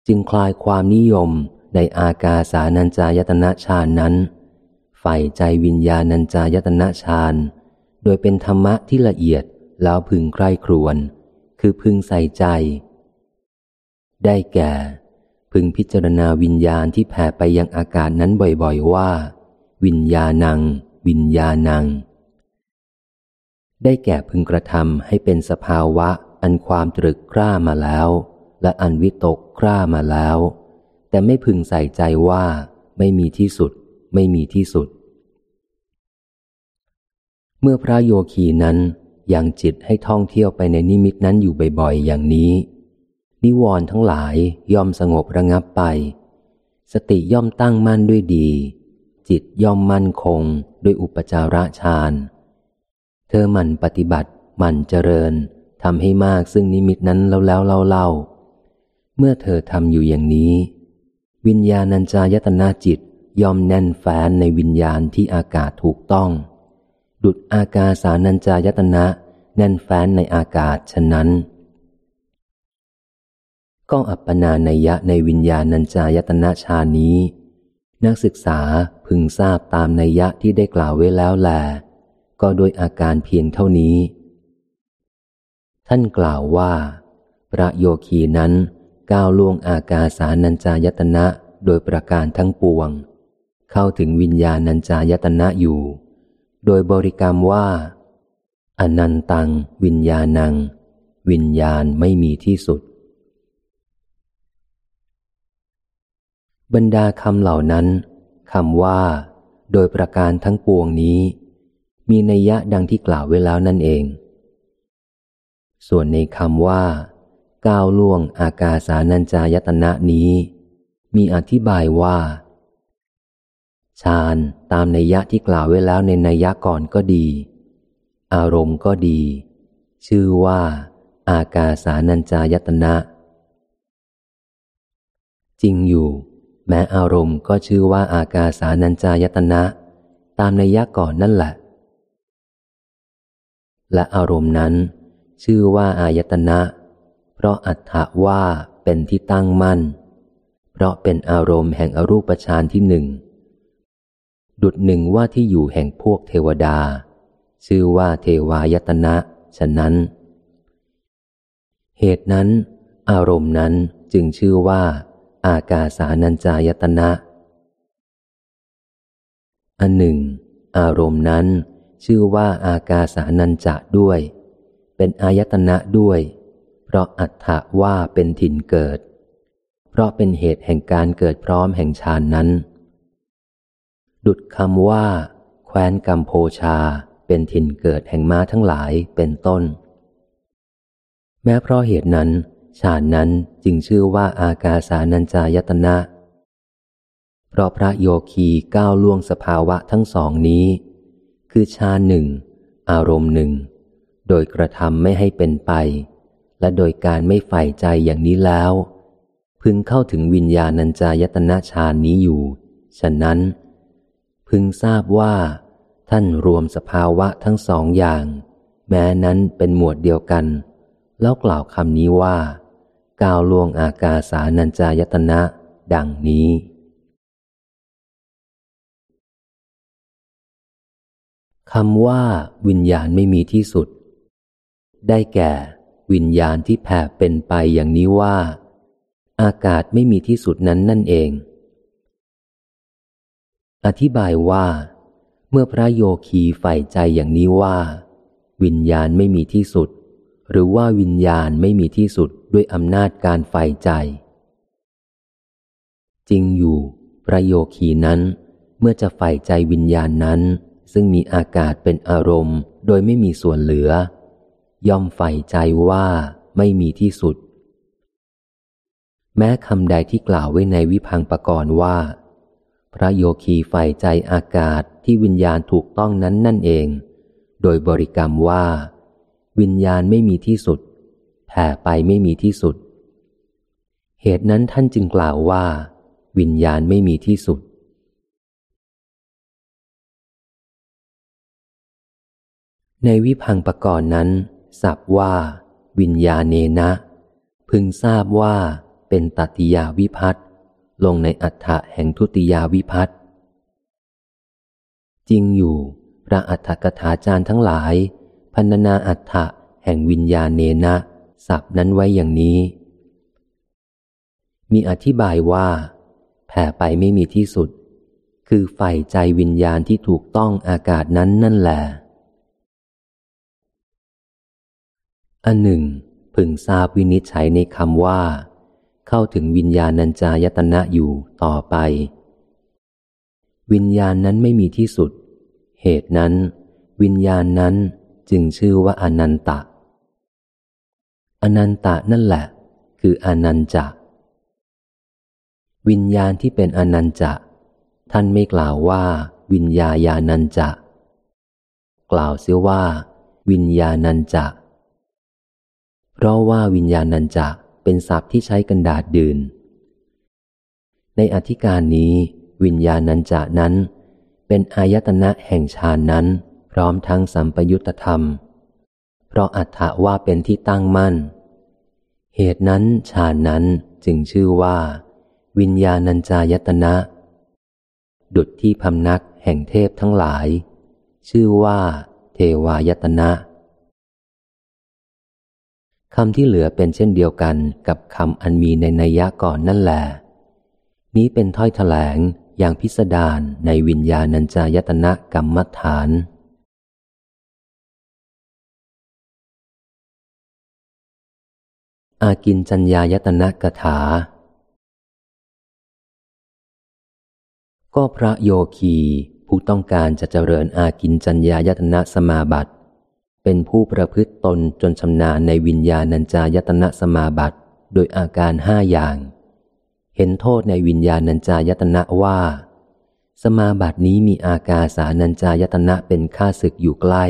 จึงคลายความนิยม ในอากาสานัญจายตนะฌานนั้นใฝ่ใจวิญญาณัญจายตนะฌานโดยเป็นธรรมะที่ละเอียดแล้วพึงใคร่ครวนคือพึงใส่ใจ ได้แก่ พึงพิจารณาวิญญาณที่แผ่ไปยังอากาศนั้นบ่อยๆว่า วิญญาณัง วิญญาณัง ได้แก่พึงกระทำให้เป็นสภาวะอันความตรึกกล้ามาแล้ว และอันวิตกกล้ามาแล้ว แต่ไม่พึงใส่ใจว่าไม่มีที่สุด ไม่มีที่สุด เมื่อพระโยคีนั้นยังจิตให้ท่องเที่ยวไปในนิมิตนั้นอยู่บ่อยๆ อย่างนี้ นิวรณ์ทั้งหลายย่อมสงบระงับไป สติย่อมตั้งมั่นด้วยดี จิตย่อมมั่นคงด้วยอุปจาระฌานเธอมันปฏิบัติมันเจริญทำให้มากซึ่งนิมิตนั้นแล้วแล้วเล่าเล่าเมื่อเธอทำอยู่อย่างนี้ วิญญาณัญจายตนาจิตยอมแน่นแฟ้นในวิญญาณที่อากาศถูกต้อง ดุดอากาสานัญจายตนะแน่นแฟ้นในอากาศฉะนั้น ก็อัปปนานัยะในวิญญาณัญจายตนะชานี้ นักศึกษาพึงทราบตามนัยยะที่ได้กล่าวไว้แล้วแล ก็โดยอาการเพียงเท่านี้ ท่านกล่าวว่า พระโยคีนั้น ก้าวล่วงอากาสานัญจายตนะโดยประการทั้งปวง เข้าถึงวิญญาณัญจายตนะอยู่ โดยบริกรรมว่า อนันตัง วิญญาณัง วิญญาณไม่มีที่สุด บรรดาคำเหล่านั้นคำว่า โดยประการทั้งปวงนี้ มีนัยยะดังที่กล่าวไว้แล้วนั่นเอง ส่วนในคำว่า ก้าวล่วงอากาสานัญจายตนะนี้ มีอธิบายว่าฌานตามนัยยะที่กล่าวไว้แล้วในนัยยะก่อนก็ดี อารมณ์ก็ดี ชื่อว่า อากาสานัญจายตนะ จริงอยู่ แม้อารมณ์ก็ชื่อว่าอากาสานัญจายตนะ ตามนัยยะก่อนนั่นแหละ และอารมณ์นั้น ชื่อว่าอายตนะ เพราะอัตถะว่าเป็นที่ตั้งมั่น เพราะเป็นอารมณ์แห่งอรูปฌานที่หนึ่ง ดุดหนึ่งว่าที่อยู่แห่งพวกเทวดา ชื่อว่าเทวายตนะ ฉะนั้น เหตุนั้น อารมณ์นั้นจึงชื่อว่า อากาสานัญจายตนะ อันหนึ่ง อารมณ์นั้นชื่อว่าอากาสานัญจะด้วย เป็นอายตนะด้วย เพราะอัฏฐว่าเป็นถิ่นเกิด เพราะเป็นเหตุแห่งการเกิดพร้อมแห่งฌานนั้น ดุดคำว่า แคว้นกัมโพชาเป็นถิ่นเกิดแห่งม้าทั้งหลายเป็นต้น แม้เพราะเหตุนั้นฌานนั้นจึงชื่อว่าอากาสานัญจายตนะ เพราะพระโยคีก้าวล่วงสภาวะทั้งสองนี้ คือฌานหนึ่ง อารมณ์หนึ่ง โดยกระทำไม่ให้เป็นไป และโดยการไม่ใฝ่ใจอย่างนี้แล้ว พึงเข้าถึงวิญญาณัญจายตนะฌานนี้อยู่ ฉะนั้น พึงทราบว่า ท่านรวมสภาวะทั้งสองอย่าง แม้นั้นเป็นหมวดเดียวกัน แล้วกล่าวคำนี้ว่า กาวลวงอากาสานัญจายตนะ ดังนี้ คำว่า วิญญาณไม่มีที่สุด ได้แก่ วิญญาณที่แผ่เป็นไปอย่างนี้ว่า อากาศไม่มีที่สุดนั้นนั่นเอง อธิบายว่า เมื่อพระโยคีใฝ่ใจอย่างนี้ว่า วิญญาณไม่มีที่สุด หรือว่าวิญญาณไม่มีที่สุดด้วยอำนาจการใฝ่ใจ จริงอยู่ พระโยคีนั้นเมื่อจะใฝ่ใจวิญญาณนั้น ซึ่งมีอากาศเป็นอารมณ์ โดยไม่มีส่วนเหลือ ย่อมใฝ่ใจว่าไม่มีที่สุด แม้คำใดที่กล่าวไว้ในวิพังปกรณ์ว่า พระโยคีใฝ่ใจอากาศที่วิญญาณถูกต้องนั้นนั่นเอง โดยบริกรรมว่า วิญญาณไม่มีที่สุดแผ่ไปไม่มีที่สุด เหตุนั้นท่านจึงกล่าวว่า วิญญาณไม่มีที่สุดในวิพังปกรณ์นั้น สับว่า วิญญาเนนะ พึงทราบว่าเป็นตัติยาวิพัตลงในอัฏฐะแห่งทุติยาวิพัตจริงอยู่ พระอัฏฐกถาจารย์ทั้งหลาย พันนาอัฏฐะแห่งวิญญาเนนะสับนั้นไว้อย่างนี้ มีอธิบายว่า แผ่ไปไม่มีที่สุด คือใฝ่ใจวิญญาณที่ถูกต้องอากาศนั้นนั่นแหละ อันหนึ่ง พึงทราบวินิจฉัยในคำว่า เข้าถึงวิญญาณัญจายตนะอยู่ต่อไป วิญญาณนั้นไม่มีที่สุด เหตุนั้น วิญญาณนั้นจึงชื่อว่าอนันตะ อนันตะนั่นแหละ คืออนันจะวิญญาณที่เป็นอนันจะท่านไม่กล่าวว่า วิญญาญาณันจะกล่าวเสียว่า วิญญาณันจะ เพราะว่าวิญญาณนันจะเป็นศัพท์ที่ใช้กันดาดดืน ในอธิการนี้ วิญญาณนันจะนั้น เป็นอายตนะแห่งฌานนั้น พร้อมทั้งสัมปยุตธรรม เพราะอัฏฐว่าเป็นที่ตั้งมั่น เหตุนั้นฌานนั้นจึงชื่อว่า วิญญาณัญจายตนะ ดุดที่พำนักแห่งเทพทั้งหลาย ชื่อว่า เทวายตนะำที่เหลือเป็นเช่นเดียวกันกับคำอันมีในนัยยะก่อนนั่นแหละนี้เป็นถ้อยถแถลงอย่างพิสดารในวิญญาณัญจายตนะกรรมฐานอากินจัญญายตนะกถา ก็พระโยคีผู้ต้องการจะเจริญอากินจัญญายตนะสมาบัติ เป็นผู้ประพฤติตนจนชำนาญในวิญญาณัญจายตนะสมาบัติ โดยอาการห้าอย่าง เห็นโทษในวิญญาณัญจายตนะว่า สมาบัตินี้มีอากาสานัญจายตนะเป็นข้าศึกอยู่ใกล้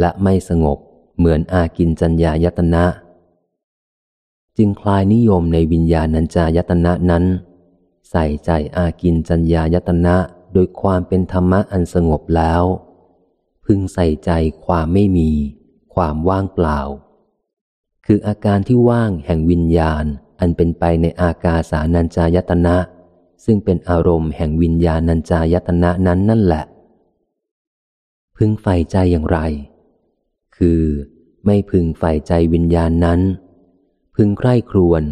และไม่สงบเหมือนอากินจัญญายตนะ จึงคลายนิยมในวิญญาณัญจายตนะนั้น ใส่ใจอากินจัญญายตนะโดยความเป็นธรรมะอันสงบแล้ว พึงใส่ใจความไม่มี ความว่างเปล่า คืออาการที่ว่างแห่งวิญญาณ อันเป็นไปในอากาสานัญจายตนะ ซึ่งเป็นอารมณ์แห่งวิญญาณัญจายตนะนั้นนั่นแหละ พึงใฝ่ใจอย่างไร คือไม่พึงใฝ่ใจวิญญาณนั้น พึงใคร่ครวญ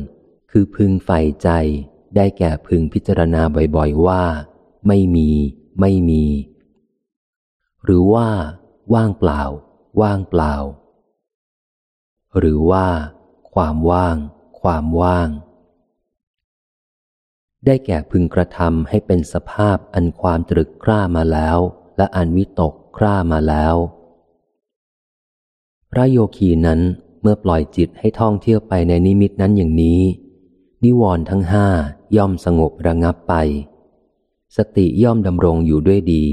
คือพึงใฝ่ใจได้แก่พึงพิจารณาบ่อยๆว่า ไม่มี ไม่มี หรือว่า ว่างเปล่า ว่างเปล่า หรือว่า ความว่าง ความว่าง ได้แก่พึงกระทำให้เป็นสภาพอันความตรึกคร่ามาแล้ว และอันวิตกคร่ามาแล้ว พระโยคีนั้นเมื่อปล่อยจิตให้ท่องเที่ยวไปในนิมิตนั้นอย่างนี้ นิวรณ์ทั้งห้าย่อมสงบระงับไป สติย่อมดำรงอยู่ด้วยดี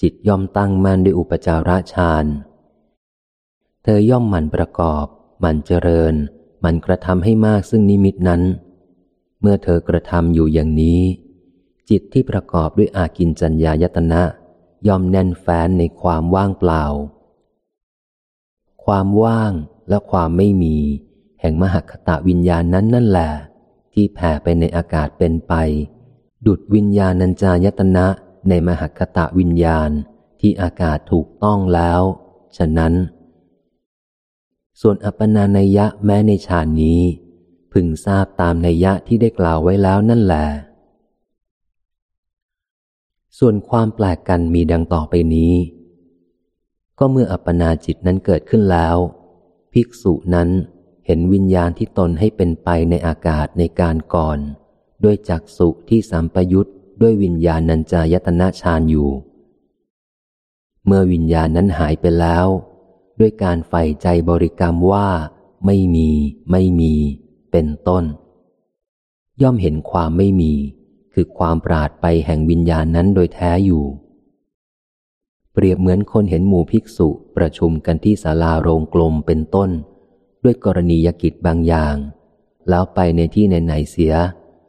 จิตย่อมตั้งมั่นด้วยอุปจาระฌานเธอย่อมหมั่นประกอบ หมั่นเจริญ หมั่นกระทำให้มากซึ่งนิมิตนั้น เมื่อเธอกระทำอยู่อย่างนี้ จิตที่ประกอบด้วยอากินจัญญายตนะ ย่อมแน่นแฟ้นในความว่างเปล่า ความว่างและความไม่มี แห่งมหคตะวิญญาณนั้นนั่นแหละที่แผ่ไปในอากาศเป็นไป ดุดวิญญาณัญจายตนะ ในมหคตะวิญญาณที่อากาศถูกต้องแล้ว ฉะนั้น ส่วนอัปปนานัยยะแม้ในฌานนี้ พึงทราบตามนัยยะที่ได้กล่าวไว้แล้วนั่นแหละส่วนความแปลกกันมีดังต่อไปนี้ ก็เมื่ออัปปนาจิตนั้นเกิดขึ้นแล้ว ภิกษุนั้นเห็นวิญญาณที่ตนให้เป็นไปในอากาศในการก่อน ด้วยจักสุที่สัมปยุต ด้วยวิญญาณนัญจายตนะฌานอยู่ เมื่อวิญญาณนั้นหายไปแล้ว ด้วยการใฝ่ใจบริกรรมว่า ไม่มี ไม่มี เป็นต้น ย่อมเห็นความไม่มี คือความปราดไปแห่งวิญญาณนั้นโดยแท้อยู่ เปรียบเหมือนคนเห็นหมู่ภิกษุประชุมกันที่ศาลาโรงกลมเป็นต้น ด้วยกรณียกิจบางอย่าง แล้วไปในที่ไหนๆเสีย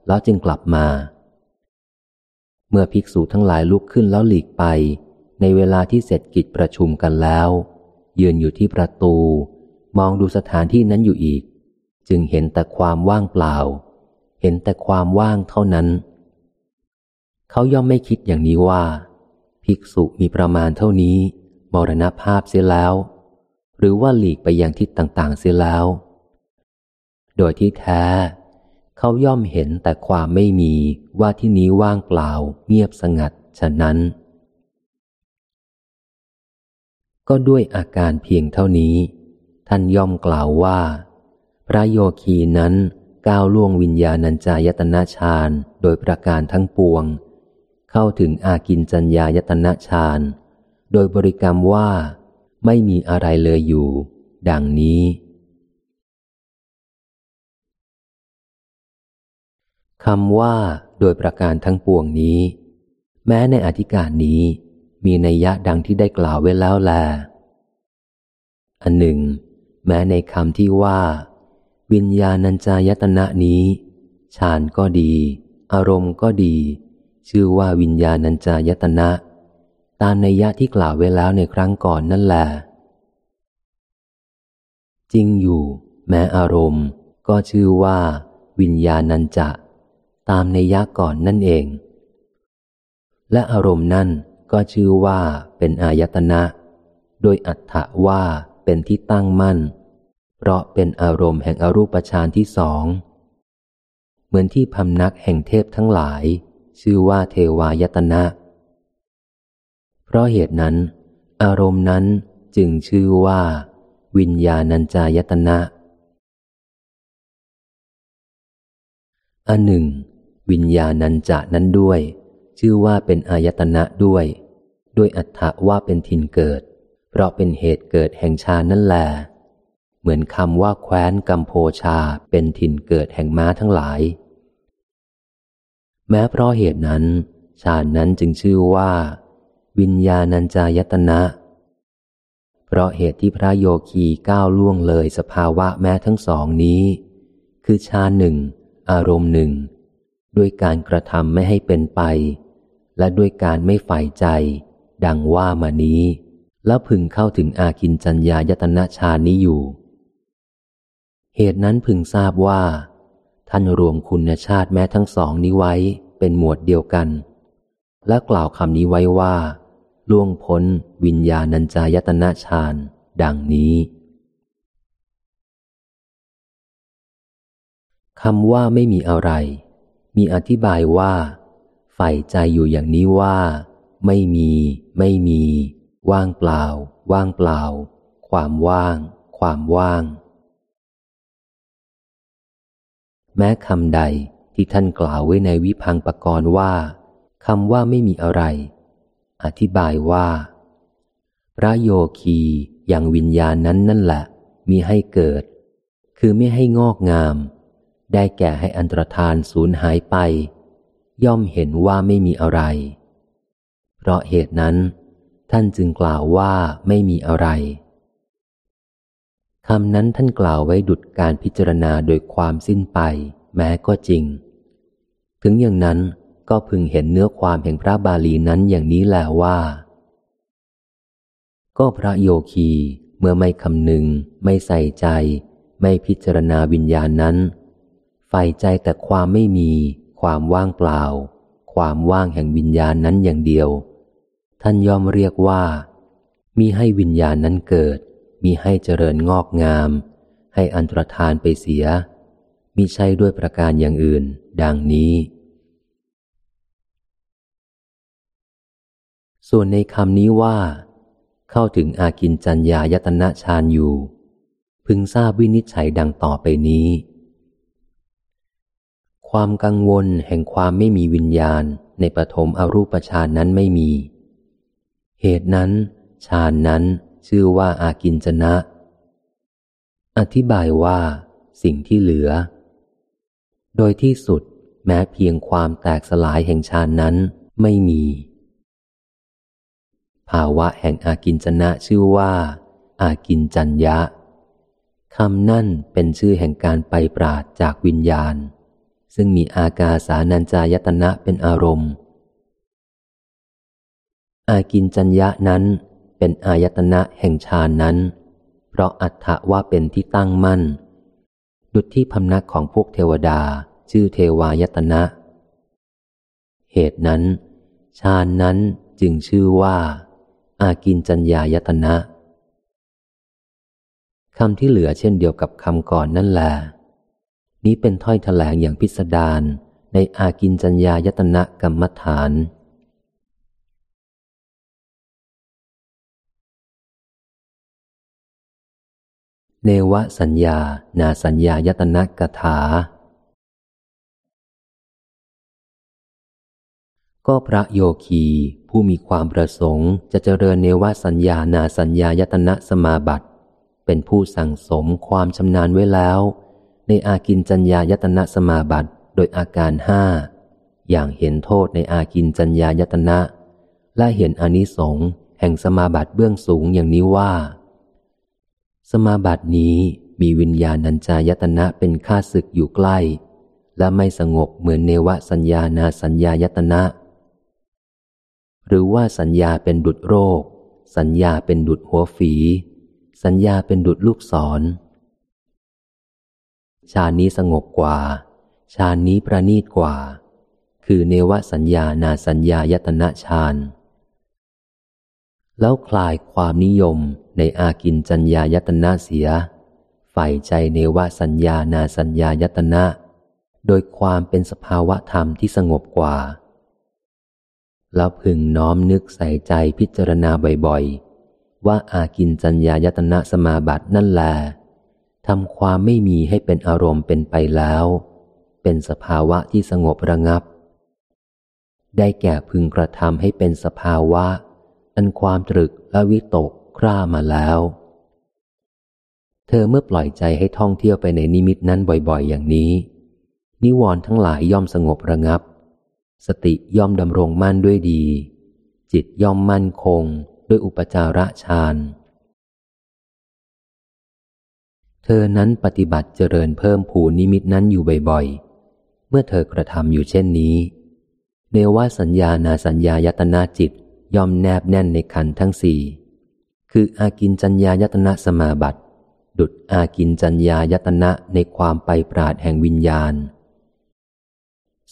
แล้วจึงกลับมา เมื่อภิกษุทั้งหลายลุกขึ้นแล้วหลีกไป ในเวลาที่เสร็จกิจประชุมกันแล้ว ยืนอยู่ที่ประตู มองดูสถานที่นั้นอยู่อีก จึงเห็นแต่ความว่างเปล่า เห็นแต่ความว่างเท่านั้น เขาย่อมไม่คิดอย่างนี้ว่า ภิกษุมีประมาณเท่านี้มรณภาพเสียแล้ว หรือว่าหลีกไปยังทิศต่างๆเสียแล้ว โดยที่แท้ เขาย่อมเห็นแต่ความไม่มีว่าที่นี้ว่างเปล่าเงียบสงัดฉะนั้น ก็ด้วยอาการเพียงเท่านี้ ท่านย่อมกล่าวว่า พระโยคีนั้นก้าวล่วงวิญญาณัญจายตนะฌานโดยประการทั้งปวง เข้าถึงอากินจัญญายตนะฌานโดยบริกรรมว่าไม่มีอะไรเลยอยู่ ดังนี้ คำว่าโดยประการทั้งปวงนี้ แม้ในอธิการนี้ มีนัยยะดังที่ได้กล่าวไว้แล้วแล อันหนึ่ง แม้ในคำที่ว่า วิญญาณัญจายตนะนี้ฌานก็ดี อารมณ์ก็ดี ชื่อว่าวิญญาณัญจายตนะ ตามนัยยะที่กล่าวไว้แล้วในครั้งก่อนนั่นแหละจริงอยู่ แม้อารมณ์ก็ชื่อว่า วิญญาณัญจะ ตามในัยยะก่อนนั่นเอง และอารมณ์นั่นก็ชื่อว่าเป็นอายตนะ โดยอัตถะว่าเป็นที่ตั้งมั่น เพราะเป็นอารมณ์แห่งอรูปฌานที่สอง เหมือนที่พำนักแห่งเทพทั้งหลาย ชื่อว่าเทวายตนะ เพราะเหตุนั้น อารมณ์นั้นจึงชื่อว่า วิญญาณัญจายตนะอันหนึ่ง วิญญาณัญจะนั้นด้วย ชื่อว่าเป็นอายตนะด้วย ด้วยอัตถะว่าเป็นทินเกิด เพราะเป็นเหตุเกิดแห่งชานั่นแหละเหมือนคำว่าแคว้นกัมโพชาเป็นทินเกิดแห่งม้าทั้งหลาย แม้เพราะเหตุนั้น ชานั้นจึงชื่อว่า วิญญาณัญจายตนะเพราะเหตุที่พระโยคีก้าวล่วงเลยสภาวะแม้ทั้งสองนี้ คือชาหนึ่ง อารมณ์หนึ่ง ด้วยการกระทำไม่ให้เป็นไป และด้วยการไม่ใฝ่ใจ ดังว่ามานี้ แล้วพึงเข้าถึงอากินจัญญายตนะชานี้อยู่ เหตุนั้นพึงทราบว่า ท่านรวมคุณชาติแม้ทั้งสองนี้ไว้เป็นหมวดเดียวกัน และกล่าวคำนี้ไว้ว่า ล่วงพ้นวิญญาณัญจายตนะฌานดังนี้คำว่าไม่มีอะไร มีอธิบายว่าใฝ่ใจอยู่อย่างนี้ว่า ไม่มี ไม่มี ว่างเปล่า ว่างเปล่า ความว่าง ความว่าง แม้คำใดที่ท่านกล่าวไว้ในวิพังปกรณ์ว่าคำว่าไม่มีอะไร อธิบายว่า พระโยคีอย่างวิญญาณนั้นนั่นแหละ มีให้เกิด คือไม่ให้งอกงาม ได้แก่ให้อันตรธานสูญหายไป ย่อมเห็นว่าไม่มีอะไร เพราะเหตุนั้น ท่านจึงกล่าวว่าไม่มีอะไรคำนั้นท่านกล่าวไว้ดุดการพิจารณาโดยความสิ้นไป แม้ก็จริง ถึงอย่างนั้นก็พึงเห็นเนื้อความแห่งพระบาลีนั้นอย่างนี้แหละว่า ก็พระโยคีเมื่อไม่คำนึง ไม่ใส่ใจ ไม่พิจารณาวิญญาณนั้น ใฝ่ใจแต่ความไม่มี ความว่างเปล่า ความว่างแห่งวิญญาณนั้นอย่างเดียว ท่านยอมเรียกว่า มีให้วิญญาณนั้นเกิด มีให้เจริญงอกงาม ให้อันตรธานไปเสียมีใช่ด้วยประการอย่างอื่น ดังนี้ ส่วนในคำนี้ว่า เข้าถึงอากินจัญญายตนะฌานอยู่ พึงทราบวินิจฉัยดังต่อไปนี้ ความกังวลแห่งความไม่มีวิญญาณในปฐมอรูปฌานนั้นไม่มี เหตุนั้นฌานนั้นชื่อว่าอากินจนะ อธิบายว่าสิ่งที่เหลือ โดยที่สุดแม้เพียงความแตกสลายแห่งฌานนั้นไม่มี ภาวะแห่งอากินจนะชื่อว่า อากินจัญญะคำนั่นเป็นชื่อแห่งการไปปราดจากวิญญาณ ซึ่งมีอากาสานัญจายตนะเป็นอารมณ์ อากินจัญญะนั้นเป็นอายตนะแห่งฌานนั้น เพราะอัตถะว่าเป็นที่ตั้งมั่น ดุจที่พำนักของพวกเทวดาชื่อเทวายตนะ เหตุนั้นฌานนั้นจึงชื่อว่า อากินจัญญายตนะคำที่เหลือเช่นเดียวกับคำก่อนนั่นแหละ นี้เป็นถ้อยแถลงอย่างพิสดารในอากินจัญญายตนะกรรมฐาน เนวสัญญา นาสัญญายตนะกถา ก็พระโยคีผู้มีความประสงค์จะเจริญเนวสัญญา นาสัญญายตนะสมาบัติ เป็นผู้สั่งสมความชำนาญไว้แล้ว ในอากินจัญญายตนะสมาบัติโดยอาการห้าอย่างเห็นโทษในอากินจัญญายตนะ และเห็นอนิสงส์แห่งสมาบัติเบื้องสูงอย่างนี้ว่า สมาบัตินี้มีวิญญาณัญจายตนะเป็นข้าศึกอยู่ใกล้ และไม่สงบเหมือนเนวสัญญานาสัญญายตนะ หรือว่าสัญญาเป็นดุดโรค สัญญาเป็นดุดหัวฝี สัญญาเป็นดุดลูกศร ชานี้สงบกว่า ชานี้ประนีตกว่า คือเนวสัญญานาสัญญายตนะฌานแล้วคลายความนิยมในอากินจัญญายตนะเสียใฝ่ใจเนวสัญญานาสัญญายตนะ โดยความเป็นสภาวะธรรมที่สงบกว่า แล้วพึงน้อมนึกใส่ใจพิจารณาบ่อยๆ ว่าอากินจัญญายตนะสมาบัตินั่นแหละ ทำความไม่มีให้เป็นอารมณ์เป็นไปแล้ว เป็นสภาวะที่สงบระงับ ได้แก่พึงกระทำให้เป็นสภาวะ อันความตรึกและวิตกคร่ามาแล้ว เธอเมื่อปล่อยใจให้ท่องเที่ยวไปในนิมิตนั้นบ่อยๆ อย่างนี้ นิวรณ์ทั้งหลายย่อมสงบระงับ สติย่อมดำรงมั่นด้วยดี จิตย่อมมั่นคงด้วยอุปจาระฌาน ธอนั้นปฏิบัติเจริญเพิ่มผูนิมิตนั้นอยู่บ่อยๆ เมื่อเธอกระทำอยู่เช่นนี้ เนวสัญญานาสัญญายตนาจิตย่อมแนบแน่นในขันทั้งสี่ คืออากินจัญญายตนะสมาบัติ ดุดอากินจัญญายตนะในความไปปราดแห่งวิญญาณ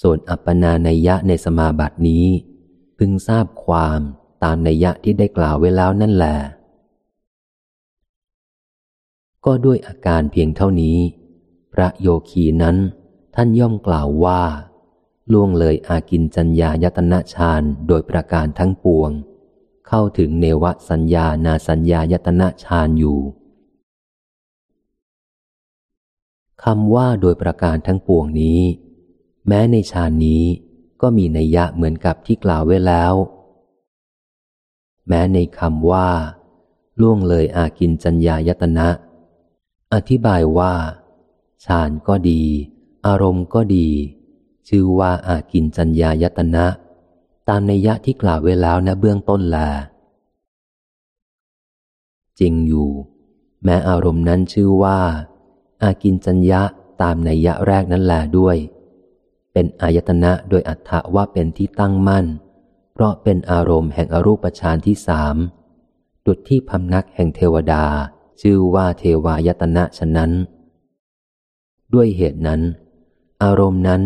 ส่วนอัปปนานัยยะในสมาบัตินี้ พึงทราบความตามนัยยะที่ได้กล่าวไว้แล้วนั่นแหละ ก็ด้วยอาการเพียงเท่านี้ พระโยคีนั้นท่านย่อมกล่าวว่า ล่วงเลยอากินจัญญายตนะฌานโดยประการทั้งปวง เข้าถึงเนวสัญญานาสัญญายตนะฌานอยู่คำว่าโดยประการทั้งปวงนี้ แม้ในฌานนี้ก็มีนัยยะเหมือนกับที่กล่าวไว้แล้ว แม้ในคำว่า ล่วงเลยอากินจัญญายตนะ อธิบายว่าฌานก็ดี อารมณ์ก็ดี ชื่อว่าอากินจัญญายตนะ ตามในยะที่กล่าวไว้แล้วนะเบื้องต้นแลจริงอยู่ แม้อารมณ์นั้นชื่อว่า อากินจัญญะตามในยะแรกนั้นแลด้วย เป็นอายตนะโดยอัตถะว่าเป็นที่ตั้งมั่น เพราะเป็นอารมณ์แห่งอรูปฌานที่สามดุดที่พำนักแห่งเทวดา ชื่อว่าเทวายตนะฉะนั้น ด้วยเหตุนั้น อารมณ์นั้น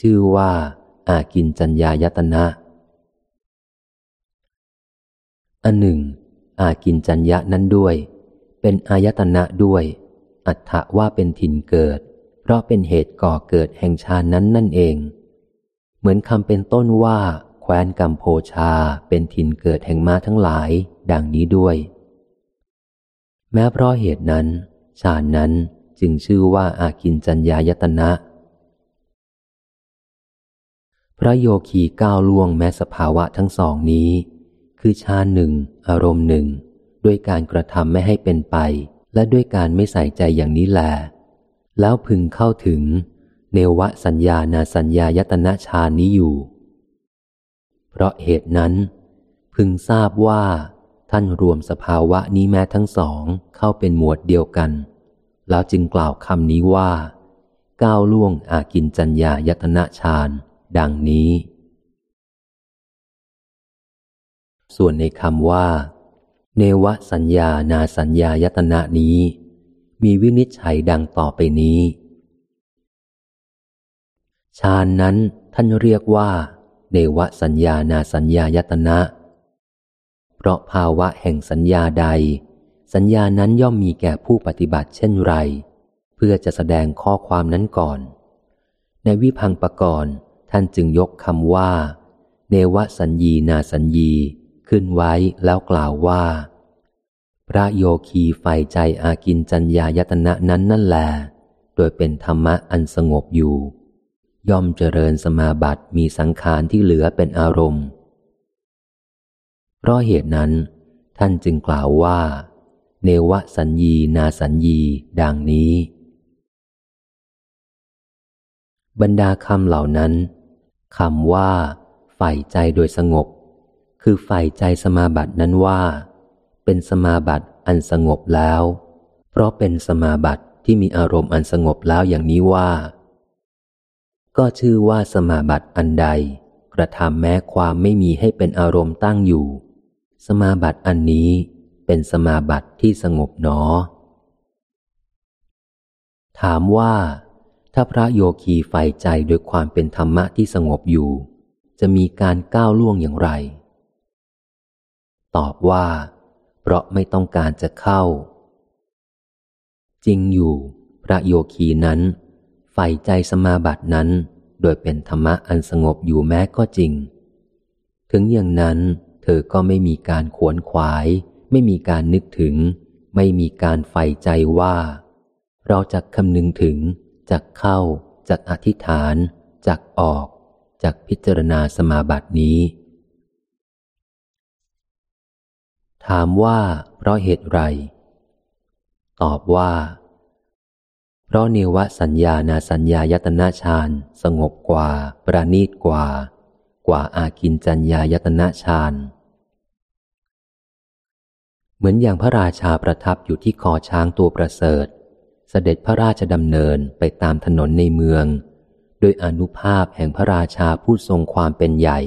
ชื่อว่า อากินจัญญายตนะ อันหนึ่ง อากินจัญญานั้นด้วย เป็นอายตนะด้วย อัตถะว่าเป็นถิ่นเกิด เพราะเป็นเหตุก่อเกิดแห่งชานั้นนั่นเอง เหมือนคำเป็นต้นว่าแคว้นกัมโพชาเป็นถิ่นเกิดแห่งมาทั้งหลาย ดังนี้ด้วย แม้เพราะเหตุนั้นชานั้นจึงชื่อว่าอากินจัญญายตนะ พระโยคีก้าวล่วงแม้สภาวะทั้งสองนี้ คือฌานหนึ่งอารมณ์หนึ่งด้วยการกระทำไม่ให้เป็นไป และด้วยการไม่ใส่ใจอย่างนี้แหลแล้วพึงเข้าถึง เนวสัญญานาสัญญายตนะฌานนี้อยู่ เพราะเหตุนั้น พึงทราบว่า ท่านรวมสภาวะนี้แม้ทั้งสองเข้าเป็นหมวดเดียวกัน แล้วจึงกล่าวคำนี้ว่า ก้าวล่วงอากินจัญญายตนะฌานดังนี้ ส่วนในคำว่า เนวสัญญานาสัญญายตนะนี้ มีวินิจฉัยดังต่อไปนี้ฌานนั้นท่านเรียกว่า เนวสัญญานาสัญญายตนะเราะภาวะแห่งสัญญาใด สัญญานั้นย่อมมีแก่ผู้ปฏิบัติเช่นไร เพื่อจะแสดงข้อความนั้นก่อน ในวิพังปกรณ์ท่านจึงยกคำว่า เนวสัญญีนาสัญญีขึ้นไว้แล้วกล่าวว่า พระโยคีใฝ่ใจอากินจัญญายตนะนั้นนั่นแหลโดยเป็นธรรมะอันสงบอยู่ ย่อมเจริญสมาบัติมีสังขารที่เหลือเป็นอารมณ์ ราะเหตุนั้น ท่านจึงกล่าวว่า เนวสัญญีนาสัญญีดังนี้ บรรดาคำเหล่านั้นคำว่าใฝ่ใจโดยสงบ คือใฝ่ใจสมาบัตินั้นว่า เป็นสมาบัติอันสงบแล้ว เพราะเป็นสมาบัติที่มีอารมณ์อันสงบแล้วอย่างนี้ว่า ก็ชื่อว่าสมาบัติอันใด กระทำแม้ความไม่มีให้เป็นอารมณ์ตั้งอยู่ สมาบัติอันนี้เป็นสมาบัติที่สงบหนอ ถามว่า ถ้าพระโยคีใฝ่ใจโดยความเป็นธรรมะที่สงบอยู่ จะมีการก้าวล่วงอย่างไร ตอบว่า เพราะไม่ต้องการจะเข้า จริงอยู่ พระโยคีนั้นใฝ่ใจสมาบัตินั้น โดยเป็นธรรมะอันสงบอยู่แม้ก็จริง ถึงอย่างนั้น เธอก็ไม่มีการขวนขวาย ไม่มีการนึกถึง ไม่มีการใฝ่ใจว่า เราจะคำนึงถึงจักเข้าจักอธิษฐานจักออกจักพิจารณาสมาบัตินี้ ถามว่าเพราะเหตุไร ตอบว่า เพราะเนวสัญญานาสัญญายตนาฌานสงบกว่า ประณีตกว่า กว่าอากินจัญญายตนาฌาน เหมือนอย่างพระราชาประทับอยู่ที่คอช้างตัวประเสริฐ เสด็จพระราชดำเนินไปตามถนนในเมือง โดยอนุภาพแห่งพระราชาผู้ทรงความเป็นใหญ่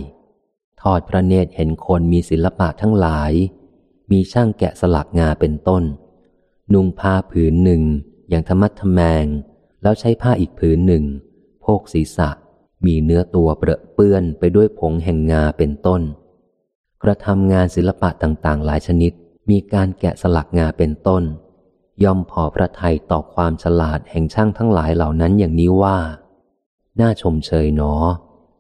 ทอดพระเนตรเห็นคนมีศิลปะทั้งหลาย มีช่างแกะสลักงาเป็นต้น นุ่งผ้าผืนหนึ่ง อย่างธรรมัดทแมง แล้วใช้ผ้าอีกผืนหนึ่ง โพกศีรษะ มีเนื้อตัวเปรอะเปื้อนไปด้วยผงแห่งงาเป็นต้น กระทำงานศิลปะต่างๆ หลายชนิด มีการแกะสลักงาเป็นต้น ย่อมพอพระไทยต่อความฉลาดแห่งช่างทั้งหลายเหล่านั้นอย่างนี้ว่า น่าชมเชยหนอ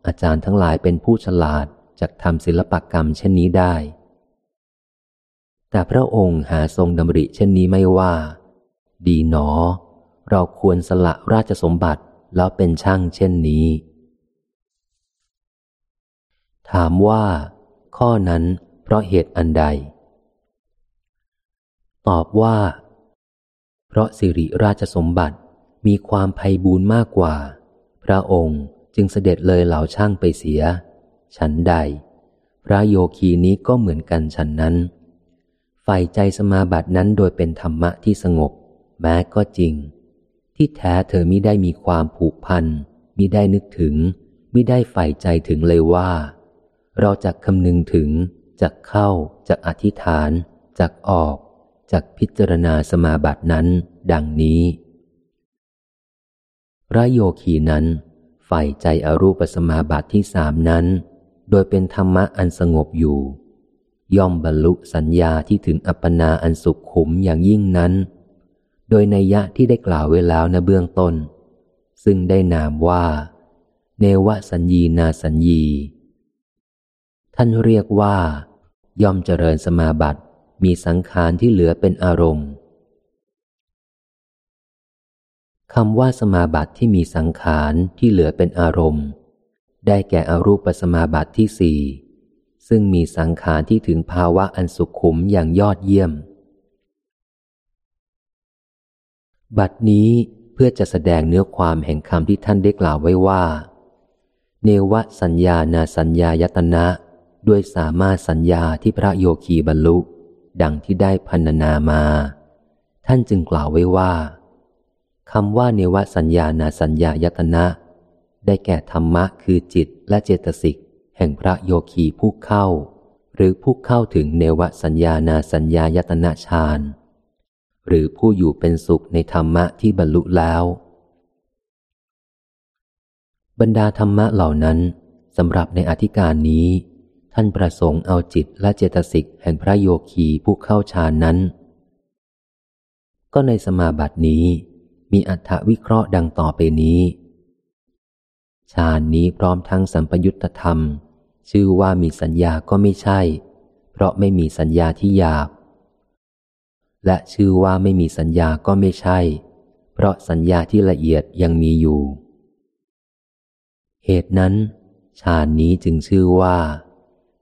อาจารย์ทั้งหลายเป็นผู้ฉลาดจากทำศิลปกรรมเช่นนี้ได้ แต่พระองค์หาทรงดำริเช่นนี้ไม่ว่า ดีหนอ เราควรสละราชสมบัติแล้วเป็นช่างเช่นนี้ ถามว่า ข้อนั้นเพราะเหตุอันใด ตอบว่า เพราะสิริราชสมบัติมีความไพ่บูรณ์มากกว่า พระองค์จึงเสด็จเลยเหล่าช่างไปเสีย ฉันใด พระโยคีนี้ก็เหมือนกันฉันนั้นใฝ่ใจสมาบัตินั้นโดยเป็นธรรมะที่สงบ แม้ก็จริง ที่แท้เธอมิได้มีความผูกพันมิได้นึกถึงมิได้ใฝ่ใจถึงเลยว่า เราจะคำนึงถึงจะเข้าจะอธิษฐานจะออก จากพิจารณาสมาบัตินั้น ดังนี้ พระโยคีนั้นใฝ่ใจอรูปสมาบัติที่สามนั้น โดยเป็นธรรมะอันสงบอยู่ ย่อมบรรลุสัญญาที่ถึงอัปปนาอันสุขขุมอย่างยิ่งนั้น โดยในยะที่ได้กล่าวไว้แล้วในเบื้องต้น ซึ่งได้นามว่า เนวสัญญีนาสัญญี ท่านเรียกว่า ย่อมเจริญสมาบัติ มีสังขารที่เหลือเป็นอารมณ์คำว่าสมาบัติที่มีสังขารที่เหลือเป็นอารมณ์ ได้แก่อรูปสมาบัติที่สี่ซึ่งมีสังขารที่ถึงภาวะอันสุขขุมอย่างยอดเยี่ยม บัดนี้เพื่อจะแสดงเนื้อความแห่งคำที่ท่านได้กล่าวไว้ว่า เนวสัญญานาสัญญายตนะ ด้วยสามารถสัญญาที่พระโยคีบรรลุ ดังที่ได้พันนามา ท่านจึงกล่าวไว้ว่าคำว่าเนวสัญญานาสัญญายตนะ ได้แก่ธรรมะคือจิตและเจตสิก แห่งพระโยคีผู้เข้า หรือผู้เข้าถึงเนวสัญญานาสัญญายตนะฌานหรือผู้อยู่เป็นสุขในธรรมะที่บรรลุแล้ว บรรดาธรรมะเหล่านั้นสำหรับในอธิการนี้ ท่านประสงค์เอาจิตและเจตสิกแห่งพระโยคีผู้เข้าฌานนั้น ก็ในสมาบัตินี้ มีอัฐวิเคราะห์ดังต่อไปนี้ฌานนี้พร้อมทั้งสัมปยุตธรรม ชื่อว่ามีสัญญาก็ไม่ใช่ เพราะไม่มีสัญญาที่หยาบ และชื่อว่าไม่มีสัญญาก็ไม่ใช่ เพราะสัญญาที่ละเอียดยังมีอยู่ เหตุนั้นฌานนี้จึงชื่อว่า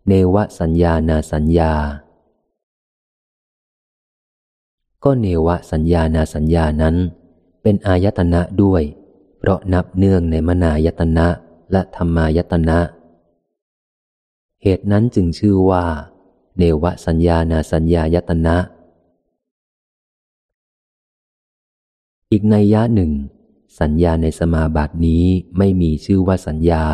เนวสัญญานาสัญญา ก็เนวสัญญานาสัญญานั้น เป็นอายตนะด้วย เพราะนับเนื่องในมนายตนะและธรรมายตนะ เหตุนั้นจึงชื่อว่า เนวสัญญานาสัญญายตนะ อีกในยะหนึ่ง สัญญาในสมาบัตินี้ไม่มีชื่อว่าสัญญา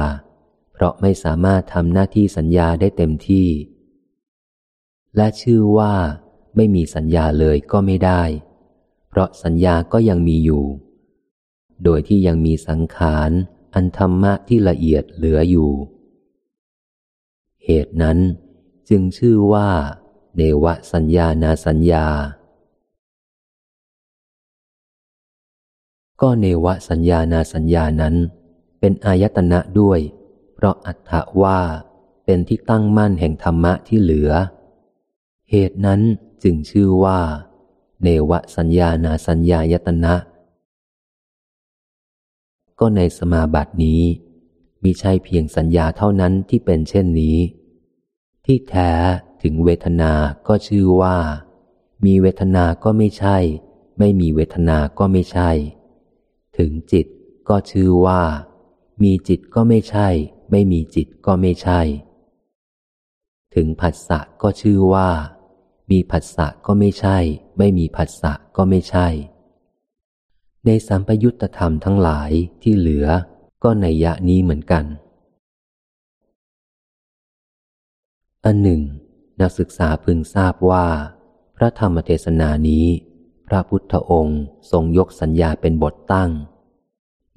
เพราะไม่สามารถทำหน้าที่สัญญาได้เต็มที่ และชื่อว่าไม่มีสัญญาเลยก็ไม่ได้ เพราะสัญญาก็ยังมีอยู่ โดยที่ยังมีสังขาร อันธรรมะที่ละเอียดเหลืออยู่ เหตุนั้นจึงชื่อว่า เนวสัญญานาสัญญา ก็เนวสัญญานาสัญญานั้น เป็นอายตนะด้วย ราะอัตถว่าเป็นที่ตั้งมั่นแห่งธรรมะที่เหลือ เหตุนั้นจึงชื่อว่า เนวสัญญานาสัญญายตนะ ก็ในสมาบัตินี้มิใช่เพียงสัญญาเท่านั้นที่เป็นเช่นนี้ ที่แท้ถึงเวทนาก็ชื่อว่า มีเวทนาก็ไม่ใช่ ไม่มีเวทนาก็ไม่ใช่ ถึงจิตก็ชื่อว่า มีจิตก็ไม่ใช่ ไม่มีจิตก็ไม่ใช่ ถึงผัสสะก็ชื่อว่า มีผัสสะก็ไม่ใช่ ไม่มีผัสสะก็ไม่ใช่ ในสัมปยุตธรรมทั้งหลายที่เหลือก็ในยะนี้เหมือนกัน อันหนึ่ง นักศึกษาพึงทราบว่า พระธรรมเทศนานี้ พระพุทธองค์ทรงยกสัญญาเป็นบทตั้ง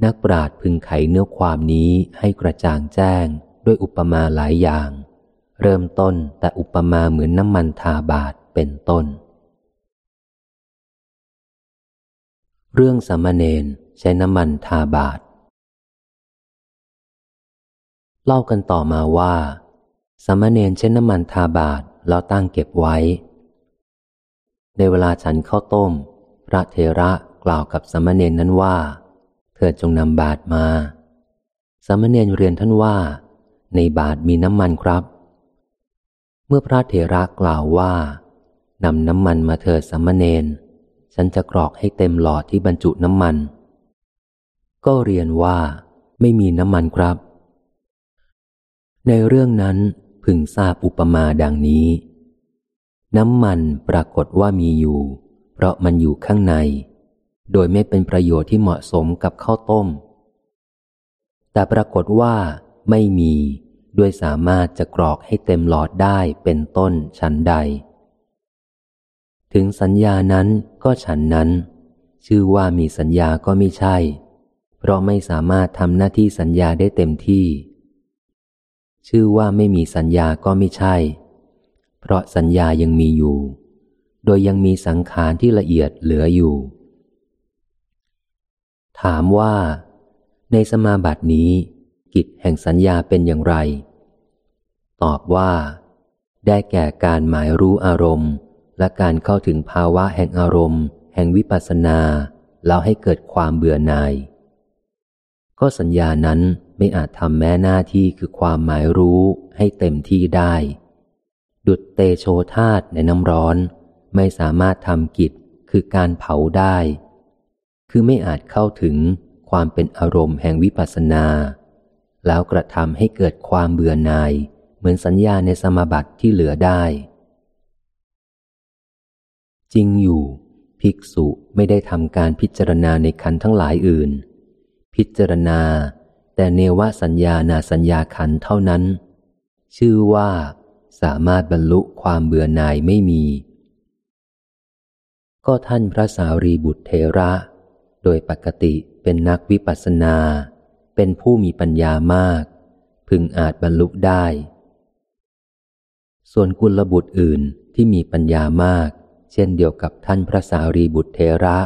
นักปราชญ์พึงไขเนื้อความนี้ให้กระจ่างแจ้งด้วยอุปมาหลายอย่าง เริ่มต้นแต่อุปมาเหมือนน้ำมันทาบาทเป็นต้น เรื่องสามเณรใช้น้ำมันทาบาท เล่ากันต่อมาว่า สามเณรเช่นน้ำมันทาบาทแล้วตั้งเก็บไว้ ในเวลาฉันข้าวต้ม พระเทระกล่าวกับสามเณรนั้นว่า เธอจงนำบาทมา สามเณรเรียนท่านว่า ในบาทมีน้ำมันครับ เมื่อพระเทระกล่าวว่านำน้ำมันมาเถิดสามเณรฉันจะกรอกให้เต็มหลอดที่บรรจุน้ำมัน ก็เรียนว่าไม่มีน้ำมันครับ ในเรื่องนั้นพึงทราบอุปมาดังนี้ น้ำมันปรากฏว่ามีอยู่ เพราะมันอยู่ข้างใน โดยไม่เป็นประโยชน์ที่เหมาะสมกับข้าวต้ม แต่ปรากฏว่าไม่มีด้วยสามารถจะกรอกให้เต็มหลอดได้เป็นต้นชั้นใด ถึงสัญญานั้นก็ฉันนั้น ชื่อว่ามีสัญญาก็ไม่ใช่ เพราะไม่สามารถทำหน้าที่สัญญาได้เต็มที่ ชื่อว่าไม่มีสัญญาก็ไม่ใช่ เพราะสัญญายังมีอยู่ โดยยังมีสังขารที่ละเอียดเหลืออยู่ ถามว่า ในสมาบัตินี้ กิจแห่งสัญญาเป็นอย่างไร ตอบว่า ได้แก่การหมายรู้อารมณ์ และการเข้าถึงภาวะแห่งอารมณ์ แห่งวิปัสสนา แล้วให้เกิดความเบื่อหน่าย ก็สัญญานั้นไม่อาจทำแม้หน้าที่คือความหมายรู้ให้เต็มที่ได้ ดุดเตโชธาตในน้ำร้อน ไม่สามารถทำกิจคือการเผาได้ คือไม่อาจเข้าถึงความเป็นอารมณ์แห่งวิปัสสนา แล้วกระทำให้เกิดความเบื่อหน่าย เหมือนสัญญาในสมบัติที่เหลือได้ จริงอยู่ ภิกษุไม่ได้ทำการพิจารณาในขันทั้งหลายอื่น พิจารณา แต่เนวสัญญานาสัญญาขันเท่านั้น ชื่อว่าสามารถบรรลุความเบื่อหน่ายไม่มี ก็ท่านพระสารีบุตรเทระ โดยปกติเป็นนักวิปัสสนา เป็นผู้มีปัญญามาก พึงอาจบรรลุได้ ส่วนกุลบุตรอื่นที่มีปัญญามาก เช่นเดียวกับท่านพระสารีบุตรเทระ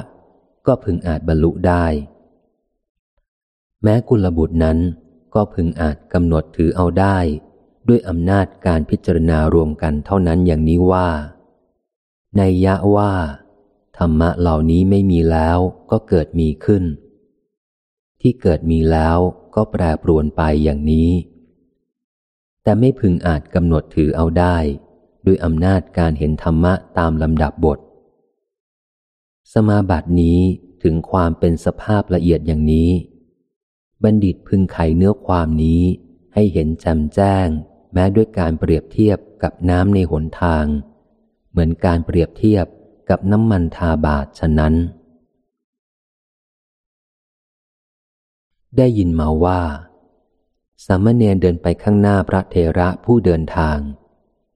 ก็พึงอาจบรรลุได้ แม้กุลบุตรนั้นก็พึงอาจกำหนดถือเอาได้ ด้วยอำนาจการพิจารณารวมกันเท่านั้นอย่างนี้ว่า ในยะว่า ธรรมะเหล่านี้ไม่มีแล้วก็เกิดมีขึ้น ที่เกิดมีแล้วก็แปรปรวนไปอย่างนี้ แต่ไม่พึงอาจกำหนดถือเอาได้ ด้วยอำนาจการเห็นธรรมะตามลำดับบท สมาบัตินี้ถึงความเป็นสภาพละเอียดอย่างนี้ บัณฑิตพึงไขเนื้อความนี้ให้เห็นแจ่มแจ้ง แม้ด้วยการเปรียบเทียบกับน้ำในหนทาง เหมือนการเปรียบเทียบ กับน้ำมันทาบาทฉะนั้น ได้ยินมาว่า สามเณรเดินไปข้างหน้าพระเทระผู้เดินทาง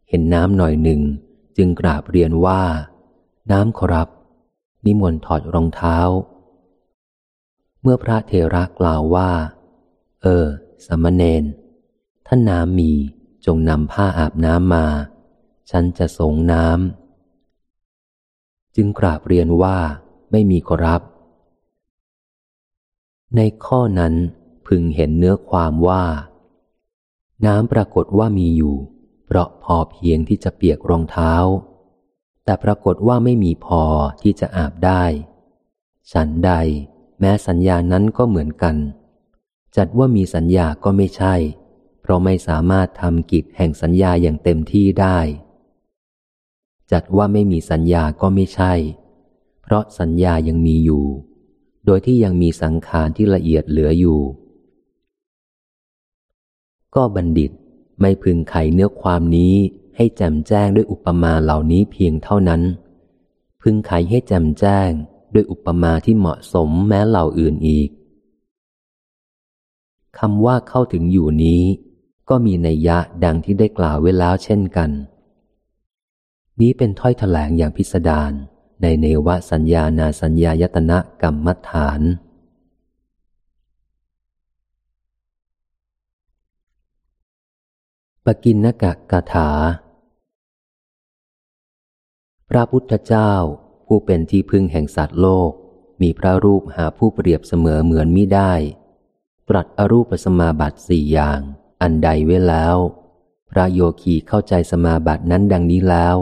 เห็นน้ำหน่อยหนึ่งจึงกราบเรียนว่า น้ำขอรับ นิมนต์ถอดรองเท้า เมื่อพระเทระกล่าวว่า เออสามเณรท่านน้ำมีจงนำผ้าอาบน้ำมา ฉันจะสงน้ำ จึงกราบเรียนว่าไม่มีขอรับ ในข้อนั้นพึงเห็นเนื้อความว่า น้ำปรากฏว่ามีอยู่ เพราะพอเพียงที่จะเปียกรองเท้า แต่ปรากฏว่าไม่มีพอที่จะอาบได้ ฉันใด แม้สัญญานั้นก็เหมือนกัน จัดว่ามีสัญญาก็ไม่ใช่ เพราะไม่สามารถทำกิจแห่งสัญญาอย่างเต็มที่ได้ จัดว่าไม่มีสัญญาก็ไม่ใช่ เพราะสัญญายังมีอยู่ โดยที่ยังมีสังขารที่ละเอียดเหลืออยู่ ก็บัณฑิตไม่พึงไขเนื้อความนี้ให้แจ่มแจ้งด้วยอุปมาเหล่านี้เพียงเท่านั้น พึงไขให้แจ่มแจ้งด้วยอุปมาที่เหมาะสมแม้เหล่าอื่นอีกคำว่าเข้าถึงอยู่นี้ ก็มีนัยยะดังที่ได้กล่าวไว้แล้วเช่นกัน นี้เป็นถ้อยถแถลงอย่างพิสดารในเนวสัญญานาสัญญายตนะกรรมฐาน ปกินนกะกาถา พระพุทธเจ้าผู้เป็นที่พึ่งแห่งสัตว์โลก มีพระรูปหาผู้เปรียบเสมอเหมือนมิได้ ตรัสอรูปสมาบัติสี่อย่าง อันใดไว้แล้ว พระโยคีเข้าใจสมาบัตินั้นดังนี้แล้ว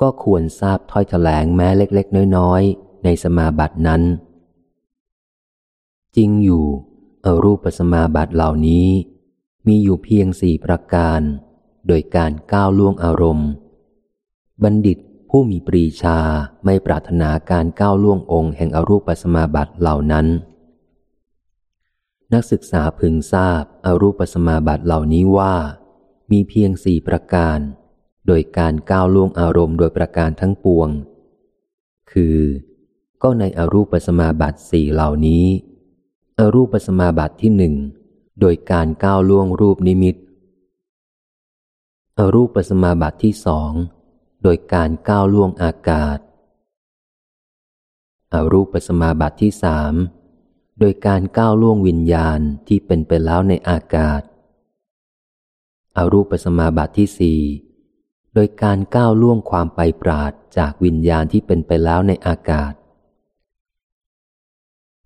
ก็ควรทราบถ้อยแถลงแม้เล็กๆ น้อยๆ ในสมาบัตินั้น จริงอยู่ อรูปสมาบัติเหล่านี้ มีอยู่เพียงสี่ประการ โดยการก้าวล่วงอารมณ์ บัณฑิตผู้มีปรีชาไม่ปรารถนาการก้าวล่วงองค์แห่งอรูปปสมาบัติเหล่านั้น นักศึกษาพึงทราบอรูปปสมาบัติเหล่านี้ว่า มีเพียงสี่ประการ โดยการก้าวล่วงอารมณ์โดยประการทั้งปวง คือ ก็ในอรูปปัสมาบัติสี่เหล่านี้ อรูปปัสมาบัติที่หนึ่งโดยการก้าวล่วงรูปนิมิต อรูปสมาบัติที่สองโดยการก้าวล่วงอากาศ อรูปสมาบัติที่สามโดยการก้าวล่วงวิญญาณที่เป็นไปแล้วในอากาศ อรูปสมาบัติที่สี่ โดยการก้าวล่วงความไปปราดจากวิญญาณที่เป็นไปแล้วในอากาศ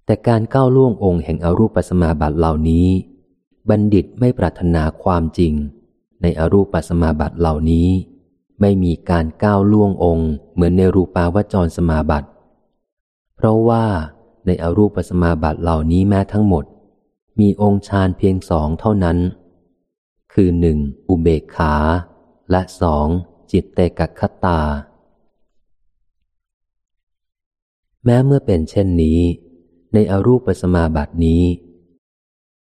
แต่การก้าวล่วงองค์แห่งอรูปสมาบัติเหล่านี้ บัณฑิตไม่ปรารถนาความจริง ในอรูปสมาบัติเหล่านี้ ไม่มีการก้าวล่วงองค์เหมือนในรูปาวจรสมาบัติ เพราะว่าในอรูปสมาบัติเหล่านี้แม้ทั้งหมด มีองค์ฌานเพียงสองเท่านั้น คือหนึ่งอุเบกขา และสองจิตเตกัคตา แม้เมื่อเป็นเช่นนี้ ในอรูปสมาบัตินี้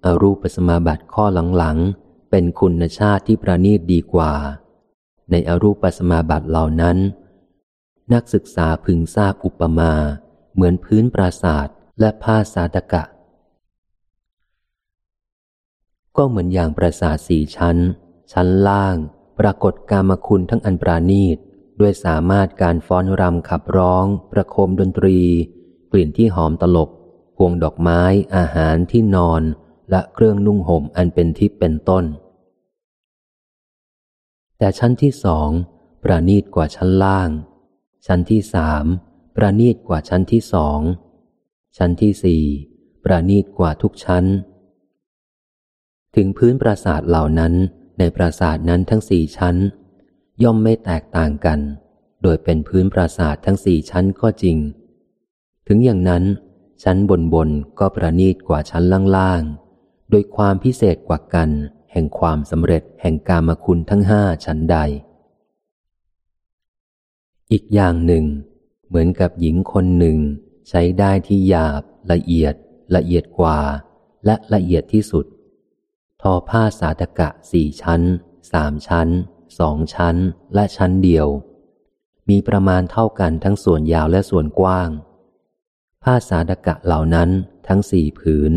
อรูปสมาบัติข้อหลังๆ เป็นคุณชาติที่ประณีตดีกว่า ในอรูปสมาบัติเหล่านั้น นักศึกษาพึงทราบอุปมาเหมือนพื้นปราศาสตร์และผ้าสาตกะ ก็เหมือนอย่างปราสาทสี่ชั้น ชั้นล่าง ปรากฏกามคุณทั้งอันปราณีต ด้วยสามารถการฟ้อนรำขับร้อง ประโคมดนตรี กลิ่นที่หอมตลบพวงดอกไม้ อาหารที่นอน และเครื่องนุ่งห่มอันเป็นทิพย์เป็นต้น แต่ชั้นที่สองประณีตกว่าชั้นล่าง ชั้นที่สามประณีตกว่าชั้นที่สอง ชั้นที่สี่ประณีตกว่าทุกชั้น ถึงพื้นปราสาทเหล่านั้น ในปราสาทนั้นทั้งสี่ชั้น ย่อมไม่แตกต่างกัน โดยเป็นพื้นปราสาททั้งสี่ชั้นก็จริง ถึงอย่างนั้น ชั้นบนบนก็ประณีตกว่าชั้นล่างๆ โดยความพิเศษกว่ากัน แห่งความสำเร็จแห่งกามคุณทั้งห้าชั้นใด อีกอย่างหนึ่ง เหมือนกับหญิงคนหนึ่ง ใช้ได้ที่หยาบ ละเอียด ละเอียดกว่า และละเอียดที่สุด ทอผ้าสาตกะสี่ชั้น สามชั้น สองชั้น และชั้นเดียว มีประมาณเท่ากันทั้งส่วนยาวและส่วนกว้าง ผ้าสาตกะเหล่านั้นทั้งสี่ผืน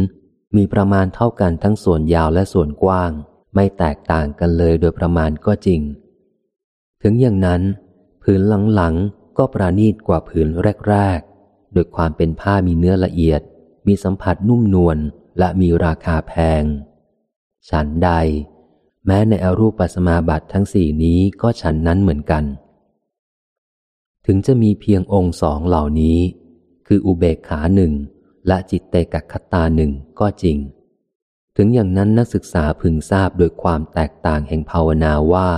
มีประมาณเท่ากันทั้งส่วนยาวและส่วนกว้าง ไม่แตกต่างกันเลยโดยประมาณก็จริง ถึงอย่างนั้น ผืนหลังๆ ก็ประณีตกว่าผืนแรกๆ โดยความเป็นผ้ามีเนื้อละเอียด มีสัมผัสนุ่มนวลและมีราคาแพง ฉันใด แม้ในอรูปปัสมาบัติทั้งสี่นี้ก็ฉันนั้นเหมือนกัน ถึงจะมีเพียงองค์สองเหล่านี้ คืออุเบกขาหนึ่งและจิตเตกัคตาหนึ่งก็จริง ถึงอย่างนั้นนักศึกษาพึงทราบโดยความแตกต่างแห่งภาวนาว่า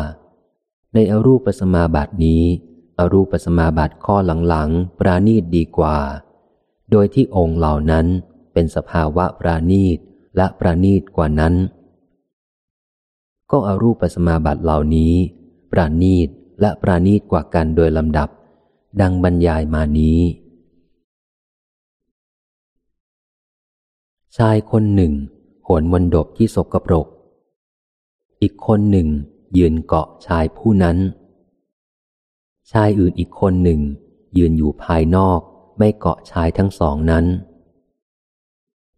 ในอรูปสมาบัตินี้ อรูปสมาบัติข้อหลังๆ ปราณีตดีกว่า โดยที่องค์เหล่านั้นเป็นสภาวะปราณีตและปราณีตกว่านั้น ก็อรูปสมาบัติเหล่านี้ ปราณีตและปราณีตกว่ากันโดยลำดับ ดังบรรยายมานี้ ชายคนหนึ่งโหนมนดบที่สกปรก อีกคนหนึ่ง ยืนเกาะชายผู้นั้น ชายอื่นอีกคนหนึ่ง ยืนอยู่ภายนอกไม่เกาะชายทั้งสองนั้น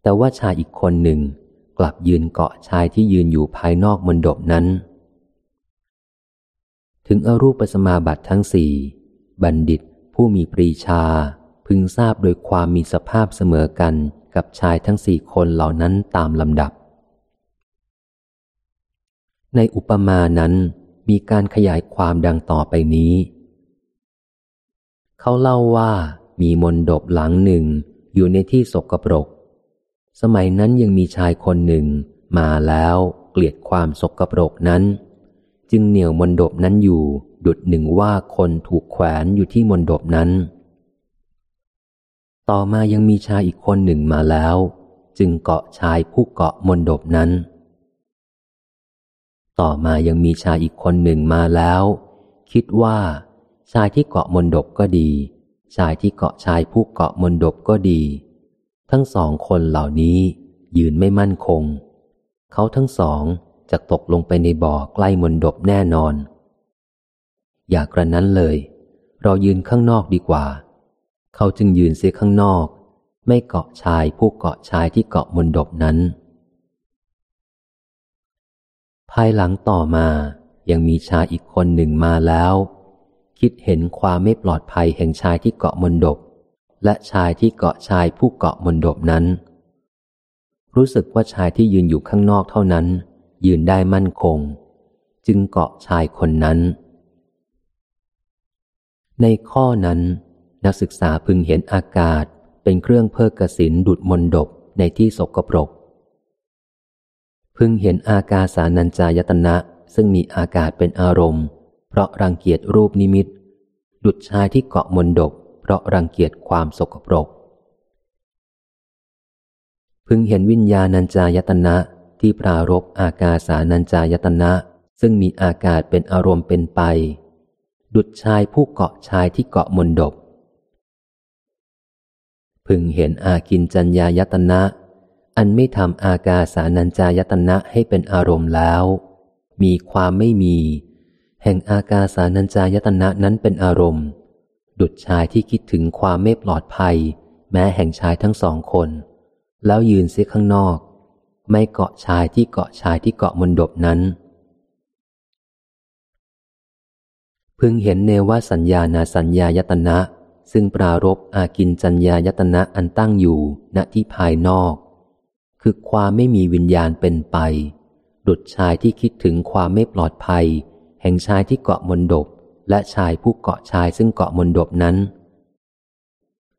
แต่ว่าชายอีกคนหนึ่ง กลับยืนเกาะชายที่ยืนอยู่ภายนอกมนดบนั้น ถึงอรูปสมาบัติทั้งสี่บัณฑิตผู้มีปรีชา พึงทราบโดยความมีสภาพเสมอกันกับชายทั้งสี่คนเหล่านั้นตามลำดับ ในอุปมานั้นมีการขยายความดังต่อไปนี้ เขาเล่าว่ามีมนดบหลังหนึ่งอยู่ในที่สกปรก สมัยนั้นยังมีชายคนหนึ่งมาแล้วเกลียดความสกปรกนั้น จึงเหนี่ยวมนดบนั้นอยู่ดุดหนึ่งว่าคนถูกแขวนอยู่ที่มนดบนั้น ต่อมายังมีชายอีกคนหนึ่งมาแล้ว จึงเกาะชายผู้เกาะมนดบนั้น ต่อมายังมีชายอีกคนหนึ่งมาแล้ว คิดว่า ชายที่เกาะมนดบก็ดี ชายที่เกาะชายผู้เกาะมนดบก็ดี ทั้งสองคนเหล่านี้ยืนไม่มั่นคง เขาทั้งสองจะตกลงไปในบ่อใกล้มนดบแน่นอน อย่ากระนั้นเลย เรายืนข้างนอกดีกว่า เขาจึงยืนเสียข้างนอก ไม่เกาะชายผู้เกาะชายที่เกาะมนดบนั้น ภายหลังต่อมายังมีชายอีกคนหนึ่งมาแล้ว คิดเห็นความไม่ปลอดภัยแห่งชายที่เกาะมนดบ และชายที่เกาะชายผู้เกาะมนดบนั้น รู้สึกว่าชายที่ยืนอยู่ข้างนอกเท่านั้น ยืนได้มั่นคง จึงเกาะชายคนนั้น ในข้อนั้น นักศึกษาพึงเห็นอากาศเป็นเครื่องเพิกกสินดุดมนดบในที่สกปรก พึงเห็นอากาสานัญจายตนะซึ่งมีอากาศเป็นอารมณ์ เพราะรังเกียจรูปนิมิต ดุดชายที่เกาะมนดบ ราะรังเกียจความสกปรก พึงเห็นวิญญาณัญจายตนะที่ปรารบอากาสานัญจายตนะ ซึ่งมีอากาศเป็นอารมณ์เป็นไป ดุดชายผู้เกาะชายที่เกาะมนดบ พึงเห็นอากินจัญญายตนะ อันไม่ทำอากาสานัญจายตนะให้เป็นอารมณ์แล้ว มีความไม่มี แห่งอากาสานัญจายตนะนั้นเป็นอารมณ์ ดุดชายที่คิดถึงความไม่ปลอดภัย แม้แห่งชายทั้งสองคน แล้วยืนเสียข้างนอก ไม่เกาะชายที่เกาะชายที่เกาะมนดบนั้น พึงเห็นเนวสัญญานาสัญญายตนะ ซึ่งปรารบอากินจัญญายตนะอันตั้งอยู่ณที่ภายนอก คือความไม่มีวิญญาณเป็นไป ดุดชายที่คิดถึงความไม่ปลอดภัย แห่งชายที่เกาะมนดบ และชายผู้เกาะชายซึ่งเกาะมนดบนั้น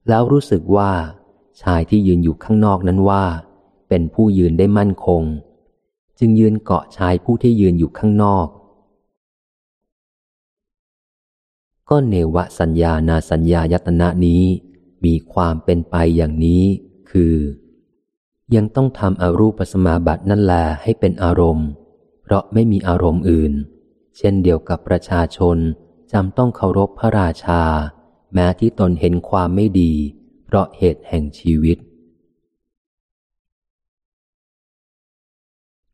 แล้วรู้สึกว่า ชายที่ยืนอยู่ข้างนอกนั้นว่า เป็นผู้ยืนได้มั่นคง จึงยืนเกาะชายผู้ที่ยืนอยู่ข้างนอก ก็เนวสัญญานาสัญญายตนะนี้มีความเป็นไปอย่างนี้คือ ยังต้องทำอรูปสมาบัตินั่นแลให้เป็นอารมณ์ เพราะไม่มีอารมณ์อื่น เช่นเดียวกับประชาชน จำต้องเคารพพระราชา แม้ที่ตนเห็นความไม่ดี เพราะเหตุแห่งชีวิต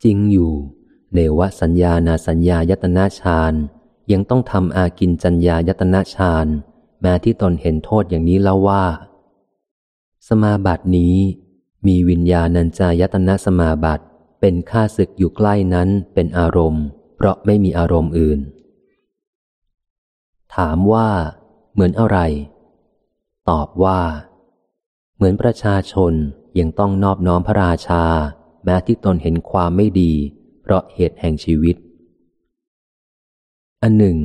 จริงอยู่เนวสัญญานาสัญญายตนาฌานยังต้องทำอากินจัญญายตนะฌานแม้ที่ตนเห็นโทษอย่างนี้แล้วว่า สมาบัตินี้มีวิญญาณัญจายตนะสมาบัติเป็นข้าศึกอยู่ใกล้นั้นเป็นอารมณ์ เพราะไม่มีอารมณ์อื่น ถามว่าเหมือนอะไร ตอบว่า เหมือนประชาชนยังต้องนอบน้อมพระราชา แม้ที่ตนเห็นความไม่ดี เพราะเหตุแห่งชีวิต อันหนึ่ง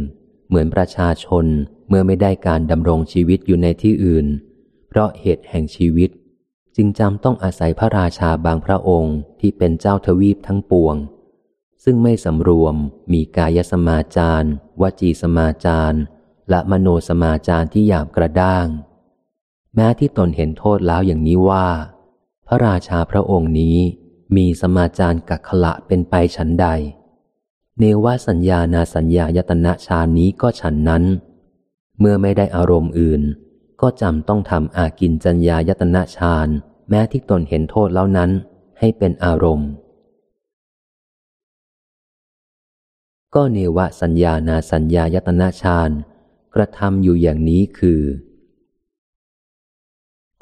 เหมือนประชาชนเมื่อไม่ได้การดำรงชีวิตอยู่ในที่อื่น เพราะเหตุแห่งชีวิต จึงจำต้องอาศัยพระราชาบางพระองค์ที่เป็นเจ้าทวีปทั้งปวง ซึ่งไม่สำรวมมีกายสมาจารวจีสมาจาร และมโนสมาจารที่หยาบกระด้าง แม้ที่ตนเห็นโทษแล้วอย่างนี้ว่า พระราชาพระองค์นี้มีสมาจารกักขละเป็นไปฉันใด เนวสัญญานาสัญญายตนะชานี้ก็ฉันนั้น เมื่อไม่ได้อารมณ์อื่น ก็จำต้องทำอากินจัญญายตนะฌานแม้ที่ตนเห็นโทษแล้วนั้นให้เป็นอารมณ์ ก็เนวสัญญานาสัญญายตนะฌาน กระทำอยู่อย่างนี้คือ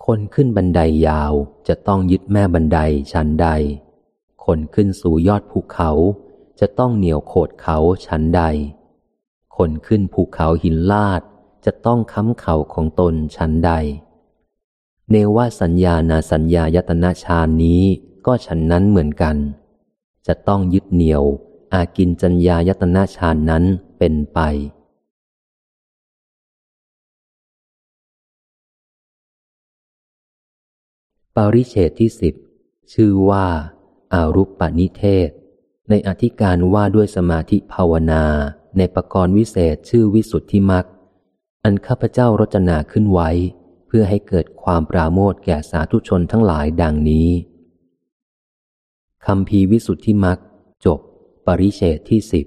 คนขึ้นบันไดยาวจะต้องยึดแม่บันไดชั้นใด คนขึ้นสู่ยอดภูเขา จะต้องเหนียวโขดเขาชั้นใด คนขึ้นภูเขาหินลาดจะต้องค้ำเข่าของตนชั้นใด เนวสัญญานาสัญญายตนาชานี้ก็ฉันนั้นเหมือนกัน จะต้องยึดเหนี่ยว อากินจัญญายตนาชานนั้นเป็นไป ปาริเชตที่สิบชื่อว่า อารุปปนิเทศ ในอธิการว่าด้วยสมาธิภาวนาในประกรณ์วิเศษชื่อวิสุทธิมักอันข้าพเจ้ารจนาขึ้นไว้ เพื่อให้เกิดความปราโมทแก่สาธุชนทั้งหลายดังนี้คำพีวิสุทธิมักจบ ปริเชตที่สิบ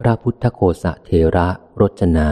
พระพุทธโคสะเทระรจนา